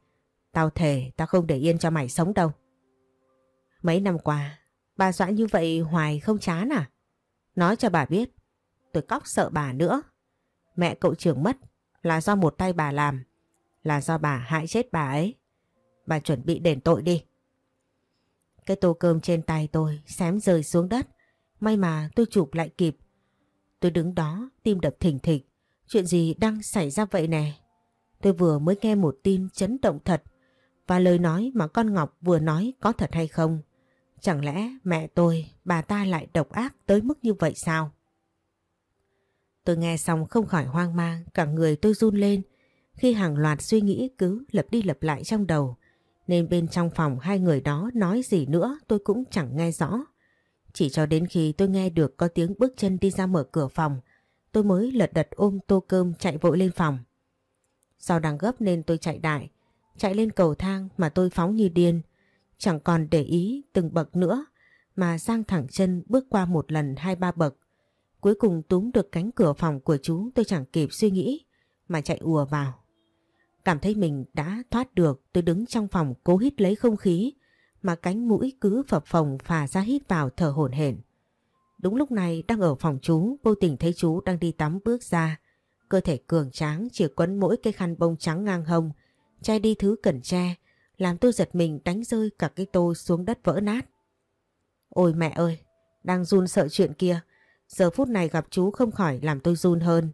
tao thề tao không để yên cho mày sống đâu. Mấy năm qua, bà dọa như vậy hoài không chán à? Nói cho bà biết, tôi cóc sợ bà nữa. Mẹ cậu trưởng mất là do một tay bà làm, là do bà hại chết bà ấy. Bà chuẩn bị đền tội đi. Cái tô cơm trên tay tôi xém rơi xuống đất, may mà tôi chụp lại kịp. Tôi đứng đó, tim đập thình thịch. Chuyện gì đang xảy ra vậy nè? Tôi vừa mới nghe một tin chấn động thật và lời nói mà con Ngọc vừa nói có thật hay không? Chẳng lẽ mẹ tôi, bà ta lại độc ác tới mức như vậy sao? Tôi nghe xong không khỏi hoang mang, cả người tôi run lên khi hàng loạt suy nghĩ cứ lặp đi lặp lại trong đầu. Nên bên trong phòng hai người đó nói gì nữa tôi cũng chẳng nghe rõ. Chỉ cho đến khi tôi nghe được có tiếng bước chân đi ra mở cửa phòng, tôi mới lật đật ôm tô cơm chạy vội lên phòng. Sau đang gấp nên tôi chạy đại, chạy lên cầu thang mà tôi phóng như điên, chẳng còn để ý từng bậc nữa, mà sang thẳng chân bước qua một lần hai ba bậc. Cuối cùng túm được cánh cửa phòng của chú, tôi chẳng kịp suy nghĩ, mà chạy ùa vào. Cảm thấy mình đã thoát được, tôi đứng trong phòng cố hít lấy không khí, mà cánh mũi cứ phập phồng phà ra hít vào thở hổn hển. Đúng lúc này đang ở phòng chú, vô tình thấy chú đang đi tắm bước ra. Cơ thể cường tráng chỉ quấn mỗi cái khăn bông trắng ngang hông, che đi thứ cần che làm tôi giật mình đánh rơi cả cái tô xuống đất vỡ nát. Ôi mẹ ơi, đang run sợ chuyện kia, giờ phút này gặp chú không khỏi làm tôi run hơn.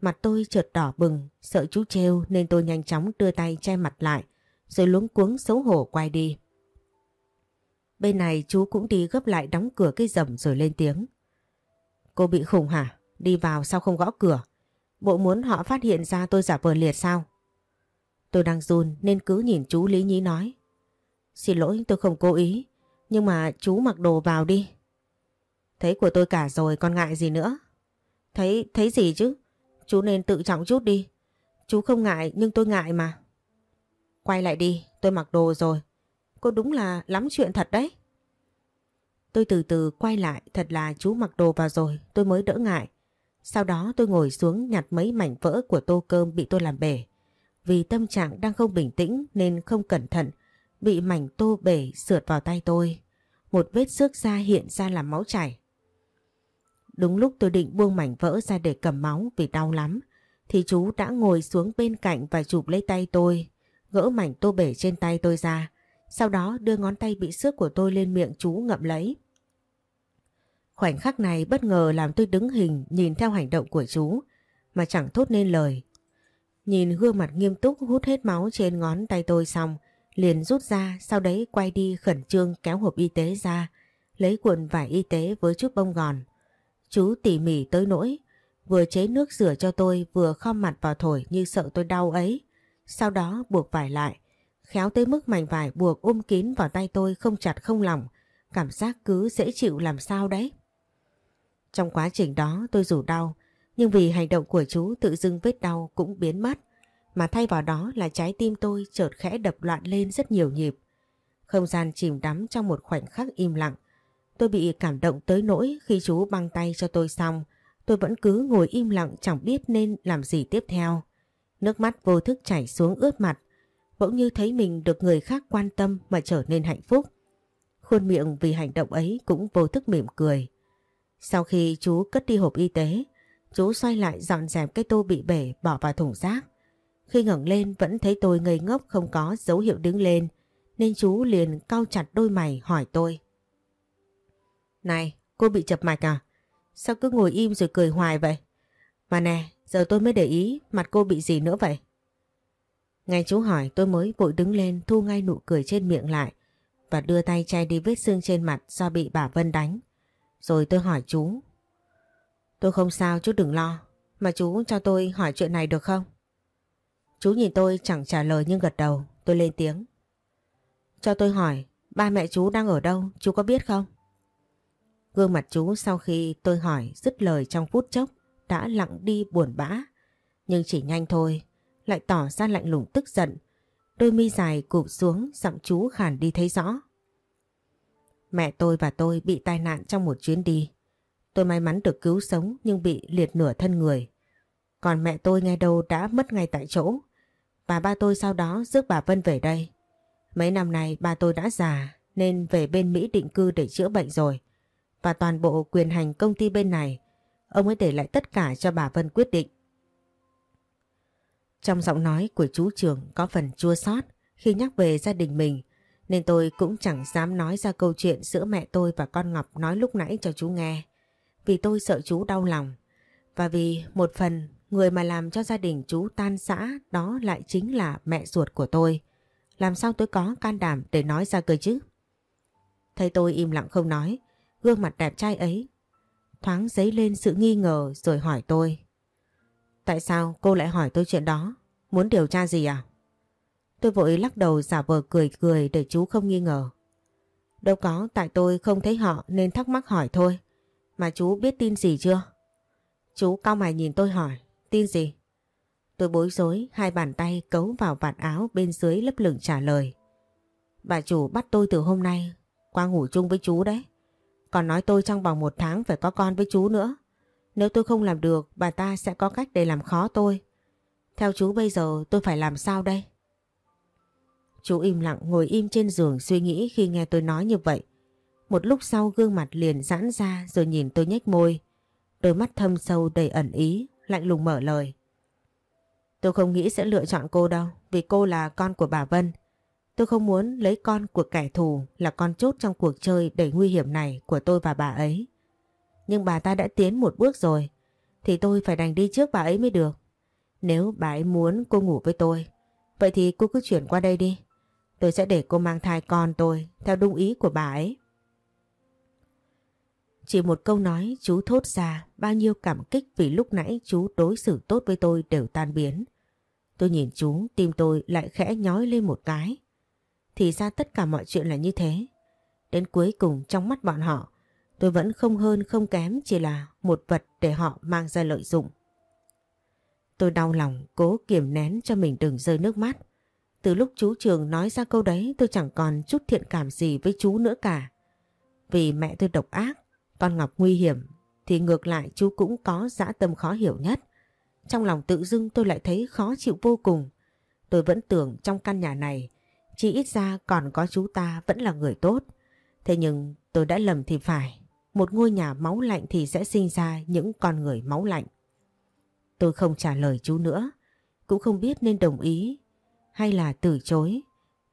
Mặt tôi chợt đỏ bừng, sợ chú trêu nên tôi nhanh chóng đưa tay che mặt lại, rồi luống cuống xấu hổ quay đi. Bên này chú cũng đi gấp lại đóng cửa cái rầm rồi lên tiếng. Cô bị khủng hả? Đi vào sao không gõ cửa? Bộ muốn họ phát hiện ra tôi giả vờ liệt sao? Tôi đang run nên cứ nhìn chú Lý Nhí nói. Xin lỗi tôi không cố ý. Nhưng mà chú mặc đồ vào đi. Thấy của tôi cả rồi còn ngại gì nữa? Thấy, thấy gì chứ? Chú nên tự trọng chút đi. Chú không ngại nhưng tôi ngại mà. Quay lại đi, tôi mặc đồ rồi. Cô đúng là lắm chuyện thật đấy. Tôi từ từ quay lại, thật là chú mặc đồ vào rồi, tôi mới đỡ ngại. Sau đó tôi ngồi xuống nhặt mấy mảnh vỡ của tô cơm bị tôi làm bể. Vì tâm trạng đang không bình tĩnh nên không cẩn thận, bị mảnh tô bể sượt vào tay tôi. Một vết xước da hiện ra làm máu chảy. Đúng lúc tôi định buông mảnh vỡ ra để cầm máu vì đau lắm, thì chú đã ngồi xuống bên cạnh và chụp lấy tay tôi, gỡ mảnh tô bể trên tay tôi ra, sau đó đưa ngón tay bị xước của tôi lên miệng chú ngậm lấy. Khoảnh khắc này bất ngờ làm tôi đứng hình nhìn theo hành động của chú mà chẳng thốt nên lời. Nhìn gương mặt nghiêm túc hút hết máu trên ngón tay tôi xong, liền rút ra sau đấy quay đi khẩn trương kéo hộp y tế ra, lấy cuộn vải y tế với chút bông gòn. Chú tỉ mỉ tới nỗi, vừa chế nước rửa cho tôi vừa khom mặt vào thổi như sợ tôi đau ấy. Sau đó buộc vải lại, khéo tới mức mảnh vải buộc ôm kín vào tay tôi không chặt không lỏng, cảm giác cứ dễ chịu làm sao đấy. Trong quá trình đó tôi dù đau, nhưng vì hành động của chú tự dưng vết đau cũng biến mất, mà thay vào đó là trái tim tôi chợt khẽ đập loạn lên rất nhiều nhịp. Không gian chìm đắm trong một khoảnh khắc im lặng. Tôi bị cảm động tới nỗi khi chú băng tay cho tôi xong, tôi vẫn cứ ngồi im lặng chẳng biết nên làm gì tiếp theo. Nước mắt vô thức chảy xuống ướt mặt, bỗng như thấy mình được người khác quan tâm mà trở nên hạnh phúc. Khuôn miệng vì hành động ấy cũng vô thức mỉm cười. Sau khi chú cất đi hộp y tế, chú xoay lại dọn dẹp cái tô bị bể bỏ vào thùng rác. Khi ngẩng lên vẫn thấy tôi ngây ngốc không có dấu hiệu đứng lên, nên chú liền cau chặt đôi mày hỏi tôi. Này, cô bị chập mạch à? Sao cứ ngồi im rồi cười hoài vậy? Mà nè, giờ tôi mới để ý mặt cô bị gì nữa vậy? Ngay chú hỏi tôi mới vội đứng lên thu ngay nụ cười trên miệng lại và đưa tay che đi vết xương trên mặt do bị bà Vân đánh. Rồi tôi hỏi chú. Tôi không sao chú đừng lo. Mà chú cho tôi hỏi chuyện này được không? Chú nhìn tôi chẳng trả lời nhưng gật đầu. Tôi lên tiếng. Cho tôi hỏi, ba mẹ chú đang ở đâu? Chú có biết không? Gương mặt chú sau khi tôi hỏi dứt lời trong phút chốc đã lặng đi buồn bã. Nhưng chỉ nhanh thôi, lại tỏ ra lạnh lùng tức giận. Đôi mi dài cụp xuống, giọng chú khàn đi thấy rõ. Mẹ tôi và tôi bị tai nạn trong một chuyến đi. Tôi may mắn được cứu sống nhưng bị liệt nửa thân người. Còn mẹ tôi ngay đâu đã mất ngay tại chỗ. Và ba tôi sau đó rước bà Vân về đây. Mấy năm nay bà tôi đã già nên về bên Mỹ định cư để chữa bệnh rồi. Và toàn bộ quyền hành công ty bên này, ông ấy để lại tất cả cho bà Vân quyết định. Trong giọng nói của chú trường có phần chua xót khi nhắc về gia đình mình nên tôi cũng chẳng dám nói ra câu chuyện giữa mẹ tôi và con Ngọc nói lúc nãy cho chú nghe. Vì tôi sợ chú đau lòng. Và vì một phần người mà làm cho gia đình chú tan rã đó lại chính là mẹ ruột của tôi. Làm sao tôi có can đảm để nói ra cơ chứ? Thấy tôi im lặng không nói, gương mặt đẹp trai ấy thoáng dấy lên sự nghi ngờ rồi hỏi tôi. Tại sao cô lại hỏi tôi chuyện đó? Muốn điều tra gì à? Tôi vội lắc đầu giả vờ cười cười để chú không nghi ngờ. Đâu có, tại tôi không thấy họ nên thắc mắc hỏi thôi. Mà chú biết tin gì chưa? Chú cao mày nhìn tôi hỏi, tin gì? Tôi bối rối, hai bàn tay cấu vào vạt áo bên dưới lấp lửng trả lời. Bà chủ bắt tôi từ hôm nay, qua ngủ chung với chú đấy. Còn nói tôi trong vòng một tháng phải có con với chú nữa. Nếu tôi không làm được, bà ta sẽ có cách để làm khó tôi. Theo chú bây giờ tôi phải làm sao đây? Chú im lặng ngồi im trên giường suy nghĩ khi nghe tôi nói như vậy. Một lúc sau gương mặt liền giãn ra rồi nhìn tôi nhếch môi. Đôi mắt thâm sâu đầy ẩn ý, lạnh lùng mở lời. Tôi không nghĩ sẽ lựa chọn cô đâu, vì cô là con của bà Vân. Tôi không muốn lấy con của kẻ thù là con chốt trong cuộc chơi đầy nguy hiểm này của tôi và bà ấy. Nhưng bà ta đã tiến một bước rồi, thì tôi phải đành đi trước bà ấy mới được. Nếu bà ấy muốn cô ngủ với tôi, vậy thì cô cứ chuyển qua đây đi. Tôi sẽ để cô mang thai con tôi theo đúng ý của bà ấy. Chỉ một câu nói chú thốt ra bao nhiêu cảm kích vì lúc nãy chú đối xử tốt với tôi đều tan biến. Tôi nhìn chú, tim tôi lại khẽ nhói lên một cái. Thì ra tất cả mọi chuyện là như thế. Đến cuối cùng trong mắt bọn họ, tôi vẫn không hơn không kém chỉ là một vật để họ mang ra lợi dụng. Tôi đau lòng cố kiềm nén cho mình đừng rơi nước mắt. Từ lúc chú Trường nói ra câu đấy tôi chẳng còn chút thiện cảm gì với chú nữa cả. Vì mẹ tôi độc ác, con Ngọc nguy hiểm thì ngược lại chú cũng có dã tâm khó hiểu nhất. Trong lòng tự dưng tôi lại thấy khó chịu vô cùng. Tôi vẫn tưởng trong căn nhà này chỉ ít ra còn có chú ta vẫn là người tốt. Thế nhưng tôi đã lầm thì phải. Một ngôi nhà máu lạnh thì sẽ sinh ra những con người máu lạnh. Tôi không trả lời chú nữa. Cũng không biết nên đồng ý hay là từ chối.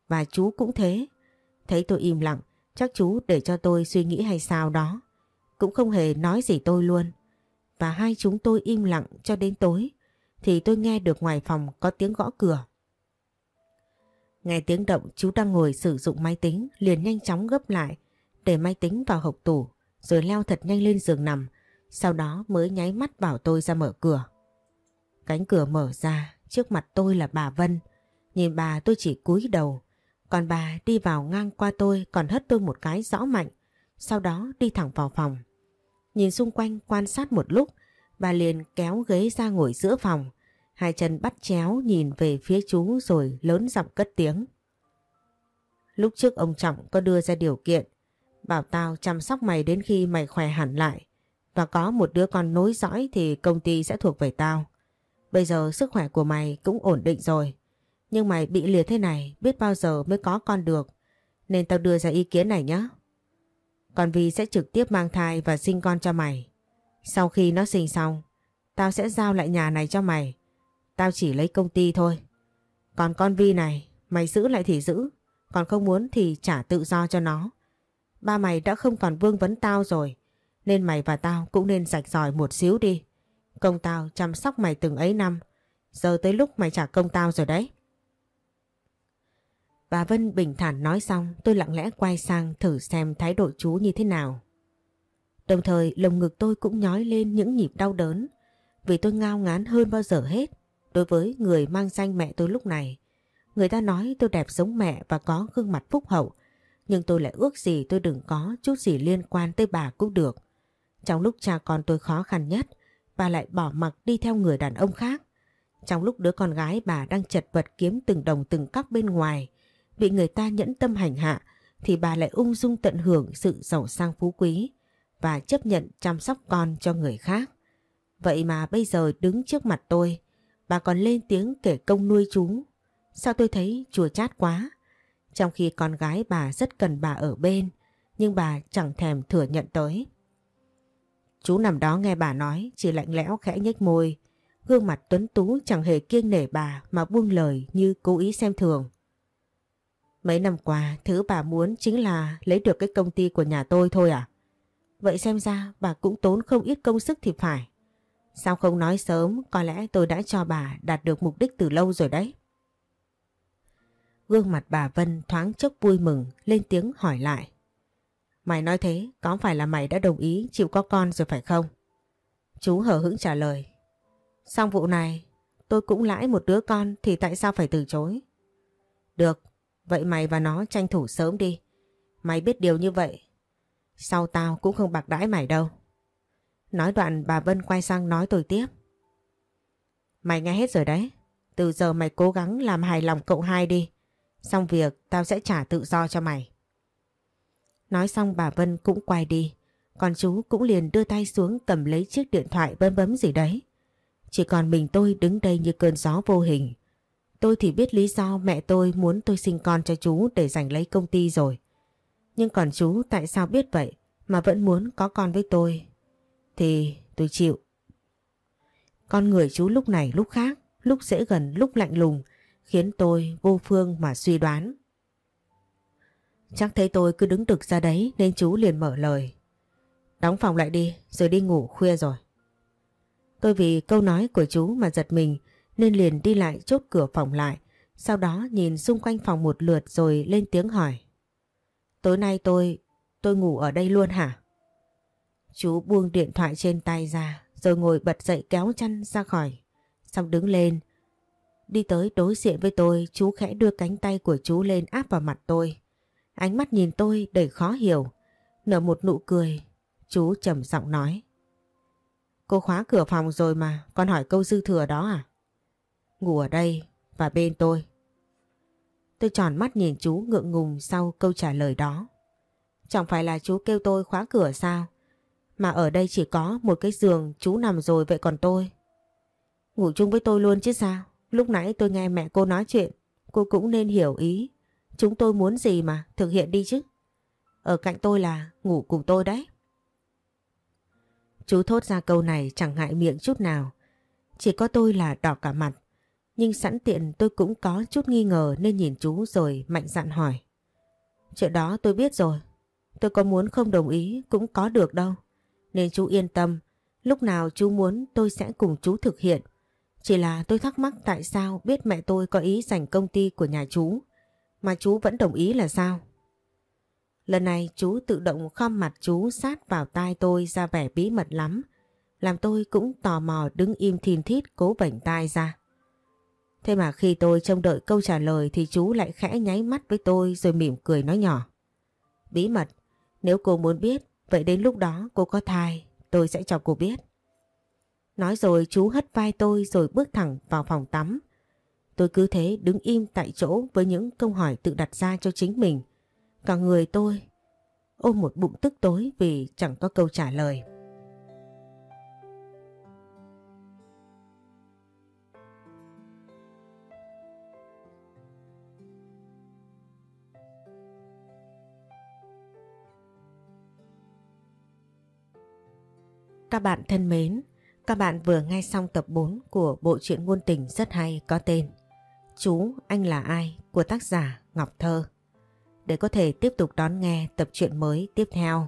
Và chú cũng thế. Thấy tôi im lặng, chắc chú để cho tôi suy nghĩ hay sao đó. Cũng không hề nói gì tôi luôn. Và hai chúng tôi im lặng cho đến tối. Thì tôi nghe được ngoài phòng có tiếng gõ cửa. Nghe tiếng động chú đang ngồi sử dụng máy tính liền nhanh chóng gấp lại để máy tính vào hộp tủ rồi leo thật nhanh lên giường nằm sau đó mới nháy mắt bảo tôi ra mở cửa. Cánh cửa mở ra trước mặt tôi là bà Vân Nhìn bà tôi chỉ cúi đầu, còn bà đi vào ngang qua tôi còn hất tôi một cái rõ mạnh, sau đó đi thẳng vào phòng. Nhìn xung quanh quan sát một lúc, bà liền kéo ghế ra ngồi giữa phòng, hai chân bắt chéo nhìn về phía chú rồi lớn giọng cất tiếng. Lúc trước ông Trọng có đưa ra điều kiện, bảo tao chăm sóc mày đến khi mày khỏe hẳn lại và có một đứa con nối dõi thì công ty sẽ thuộc về tao. Bây giờ sức khỏe của mày cũng ổn định rồi. Nhưng mày bị liệt thế này biết bao giờ mới có con được. Nên tao đưa ra ý kiến này nhé. Còn Vi sẽ trực tiếp mang thai và sinh con cho mày. Sau khi nó sinh xong, tao sẽ giao lại nhà này cho mày. Tao chỉ lấy công ty thôi. Còn con Vi này, mày giữ lại thì giữ. Còn không muốn thì trả tự do cho nó. Ba mày đã không còn vương vấn tao rồi. Nên mày và tao cũng nên rạch ròi một xíu đi. Công tao chăm sóc mày từng ấy năm. Giờ tới lúc mày trả công tao rồi đấy. Bà Vân bình thản nói xong, tôi lặng lẽ quay sang thử xem thái độ chú như thế nào. Đồng thời, lồng ngực tôi cũng nhói lên những nhịp đau đớn, vì tôi ngao ngán hơn bao giờ hết đối với người mang danh mẹ tôi lúc này. Người ta nói tôi đẹp giống mẹ và có gương mặt phúc hậu, nhưng tôi lại ước gì tôi đừng có chút gì liên quan tới bà cũng được. Trong lúc cha con tôi khó khăn nhất, bà lại bỏ mặc đi theo người đàn ông khác. Trong lúc đứa con gái bà đang chật vật kiếm từng đồng từng cắp bên ngoài bị người ta nhẫn tâm hành hạ thì bà lại ung dung tận hưởng sự giàu sang phú quý và chấp nhận chăm sóc con cho người khác. Vậy mà bây giờ đứng trước mặt tôi, bà còn lên tiếng kể công nuôi chú. Sao tôi thấy chùa chát quá? Trong khi con gái bà rất cần bà ở bên, nhưng bà chẳng thèm thừa nhận tới. Chú nằm đó nghe bà nói, chỉ lạnh lẽo khẽ nhếch môi. Gương mặt tuấn tú chẳng hề kiêng nể bà mà buông lời như cố ý xem thường. Mấy năm qua thứ bà muốn chính là lấy được cái công ty của nhà tôi thôi à? Vậy xem ra bà cũng tốn không ít công sức thì phải. Sao không nói sớm có lẽ tôi đã cho bà đạt được mục đích từ lâu rồi đấy. Gương mặt bà Vân thoáng chốc vui mừng lên tiếng hỏi lại. Mày nói thế có phải là mày đã đồng ý chịu có con rồi phải không? Chú hờ hững trả lời. Xong vụ này tôi cũng lãi một đứa con thì tại sao phải từ chối? Được, Vậy mày và nó tranh thủ sớm đi. Mày biết điều như vậy. Sau tao cũng không bạc đãi mày đâu. Nói đoạn bà Vân quay sang nói tôi tiếp. Mày nghe hết rồi đấy. Từ giờ mày cố gắng làm hài lòng cậu hai đi. Xong việc tao sẽ trả tự do cho mày. Nói xong bà Vân cũng quay đi. Còn chú cũng liền đưa tay xuống cầm lấy chiếc điện thoại bấm bấm gì đấy. Chỉ còn mình tôi đứng đây như cơn gió vô hình. Tôi thì biết lý do mẹ tôi muốn tôi sinh con cho chú để giành lấy công ty rồi. Nhưng còn chú tại sao biết vậy mà vẫn muốn có con với tôi? Thì tôi chịu. Con người chú lúc này lúc khác, lúc dễ gần lúc lạnh lùng, khiến tôi vô phương mà suy đoán. Chắc thấy tôi cứ đứng đực ra đấy nên chú liền mở lời. Đóng phòng lại đi rồi đi ngủ khuya rồi. Tôi vì câu nói của chú mà giật mình nên liền đi lại chốt cửa phòng lại, sau đó nhìn xung quanh phòng một lượt rồi lên tiếng hỏi. Tối nay tôi, tôi ngủ ở đây luôn hả? Chú buông điện thoại trên tay ra rồi ngồi bật dậy kéo chăn ra khỏi. Xong đứng lên. Đi tới đối diện với tôi chú khẽ đưa cánh tay của chú lên áp vào mặt tôi. Ánh mắt nhìn tôi đầy khó hiểu. Nở một nụ cười. Chú trầm giọng nói. Cô khóa cửa phòng rồi mà, còn hỏi câu dư thừa đó à? Ngủ ở đây và bên tôi. Tôi tròn mắt nhìn chú ngượng ngùng sau câu trả lời đó. Chẳng phải là chú kêu tôi khóa cửa sao? Mà ở đây chỉ có một cái giường chú nằm rồi vậy còn tôi. Ngủ chung với tôi luôn chứ sao? Lúc nãy tôi nghe mẹ cô nói chuyện, cô cũng nên hiểu ý. Chúng tôi muốn gì mà, thực hiện đi chứ. Ở cạnh tôi là ngủ cùng tôi đấy. Chú thốt ra câu này chẳng ngại miệng chút nào. Chỉ có tôi là đỏ cả mặt. Nhưng sẵn tiện tôi cũng có chút nghi ngờ nên nhìn chú rồi mạnh dạn hỏi. Chuyện đó tôi biết rồi. Tôi có muốn không đồng ý cũng có được đâu. Nên chú yên tâm. Lúc nào chú muốn tôi sẽ cùng chú thực hiện. Chỉ là tôi thắc mắc tại sao biết mẹ tôi có ý giành công ty của nhà chú. Mà chú vẫn đồng ý là sao? Lần này chú tự động khom mặt chú sát vào tai tôi ra vẻ bí mật lắm. Làm tôi cũng tò mò đứng im thìn thít cố bảnh tai ra. Thế mà khi tôi trông đợi câu trả lời thì chú lại khẽ nháy mắt với tôi rồi mỉm cười nói nhỏ. Bí mật, nếu cô muốn biết, vậy đến lúc đó cô có thai, tôi sẽ cho cô biết. Nói rồi chú hất vai tôi rồi bước thẳng vào phòng tắm. Tôi cứ thế đứng im tại chỗ với những câu hỏi tự đặt ra cho chính mình. Cả người tôi ôm một bụng tức tối vì chẳng có câu trả lời. Các bạn thân mến, các bạn vừa nghe xong tập 4 của bộ truyện ngôn tình rất hay có tên Chú, anh là ai? của tác giả Ngọc Thơ. Để có thể tiếp tục đón nghe tập truyện mới tiếp theo,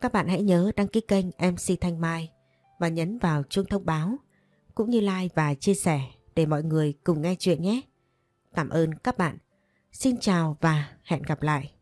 các bạn hãy nhớ đăng ký kênh MC Thanh Mai và nhấn vào chuông thông báo, cũng như like và chia sẻ để mọi người cùng nghe chuyện nhé. Cảm ơn các bạn. Xin chào và hẹn gặp lại.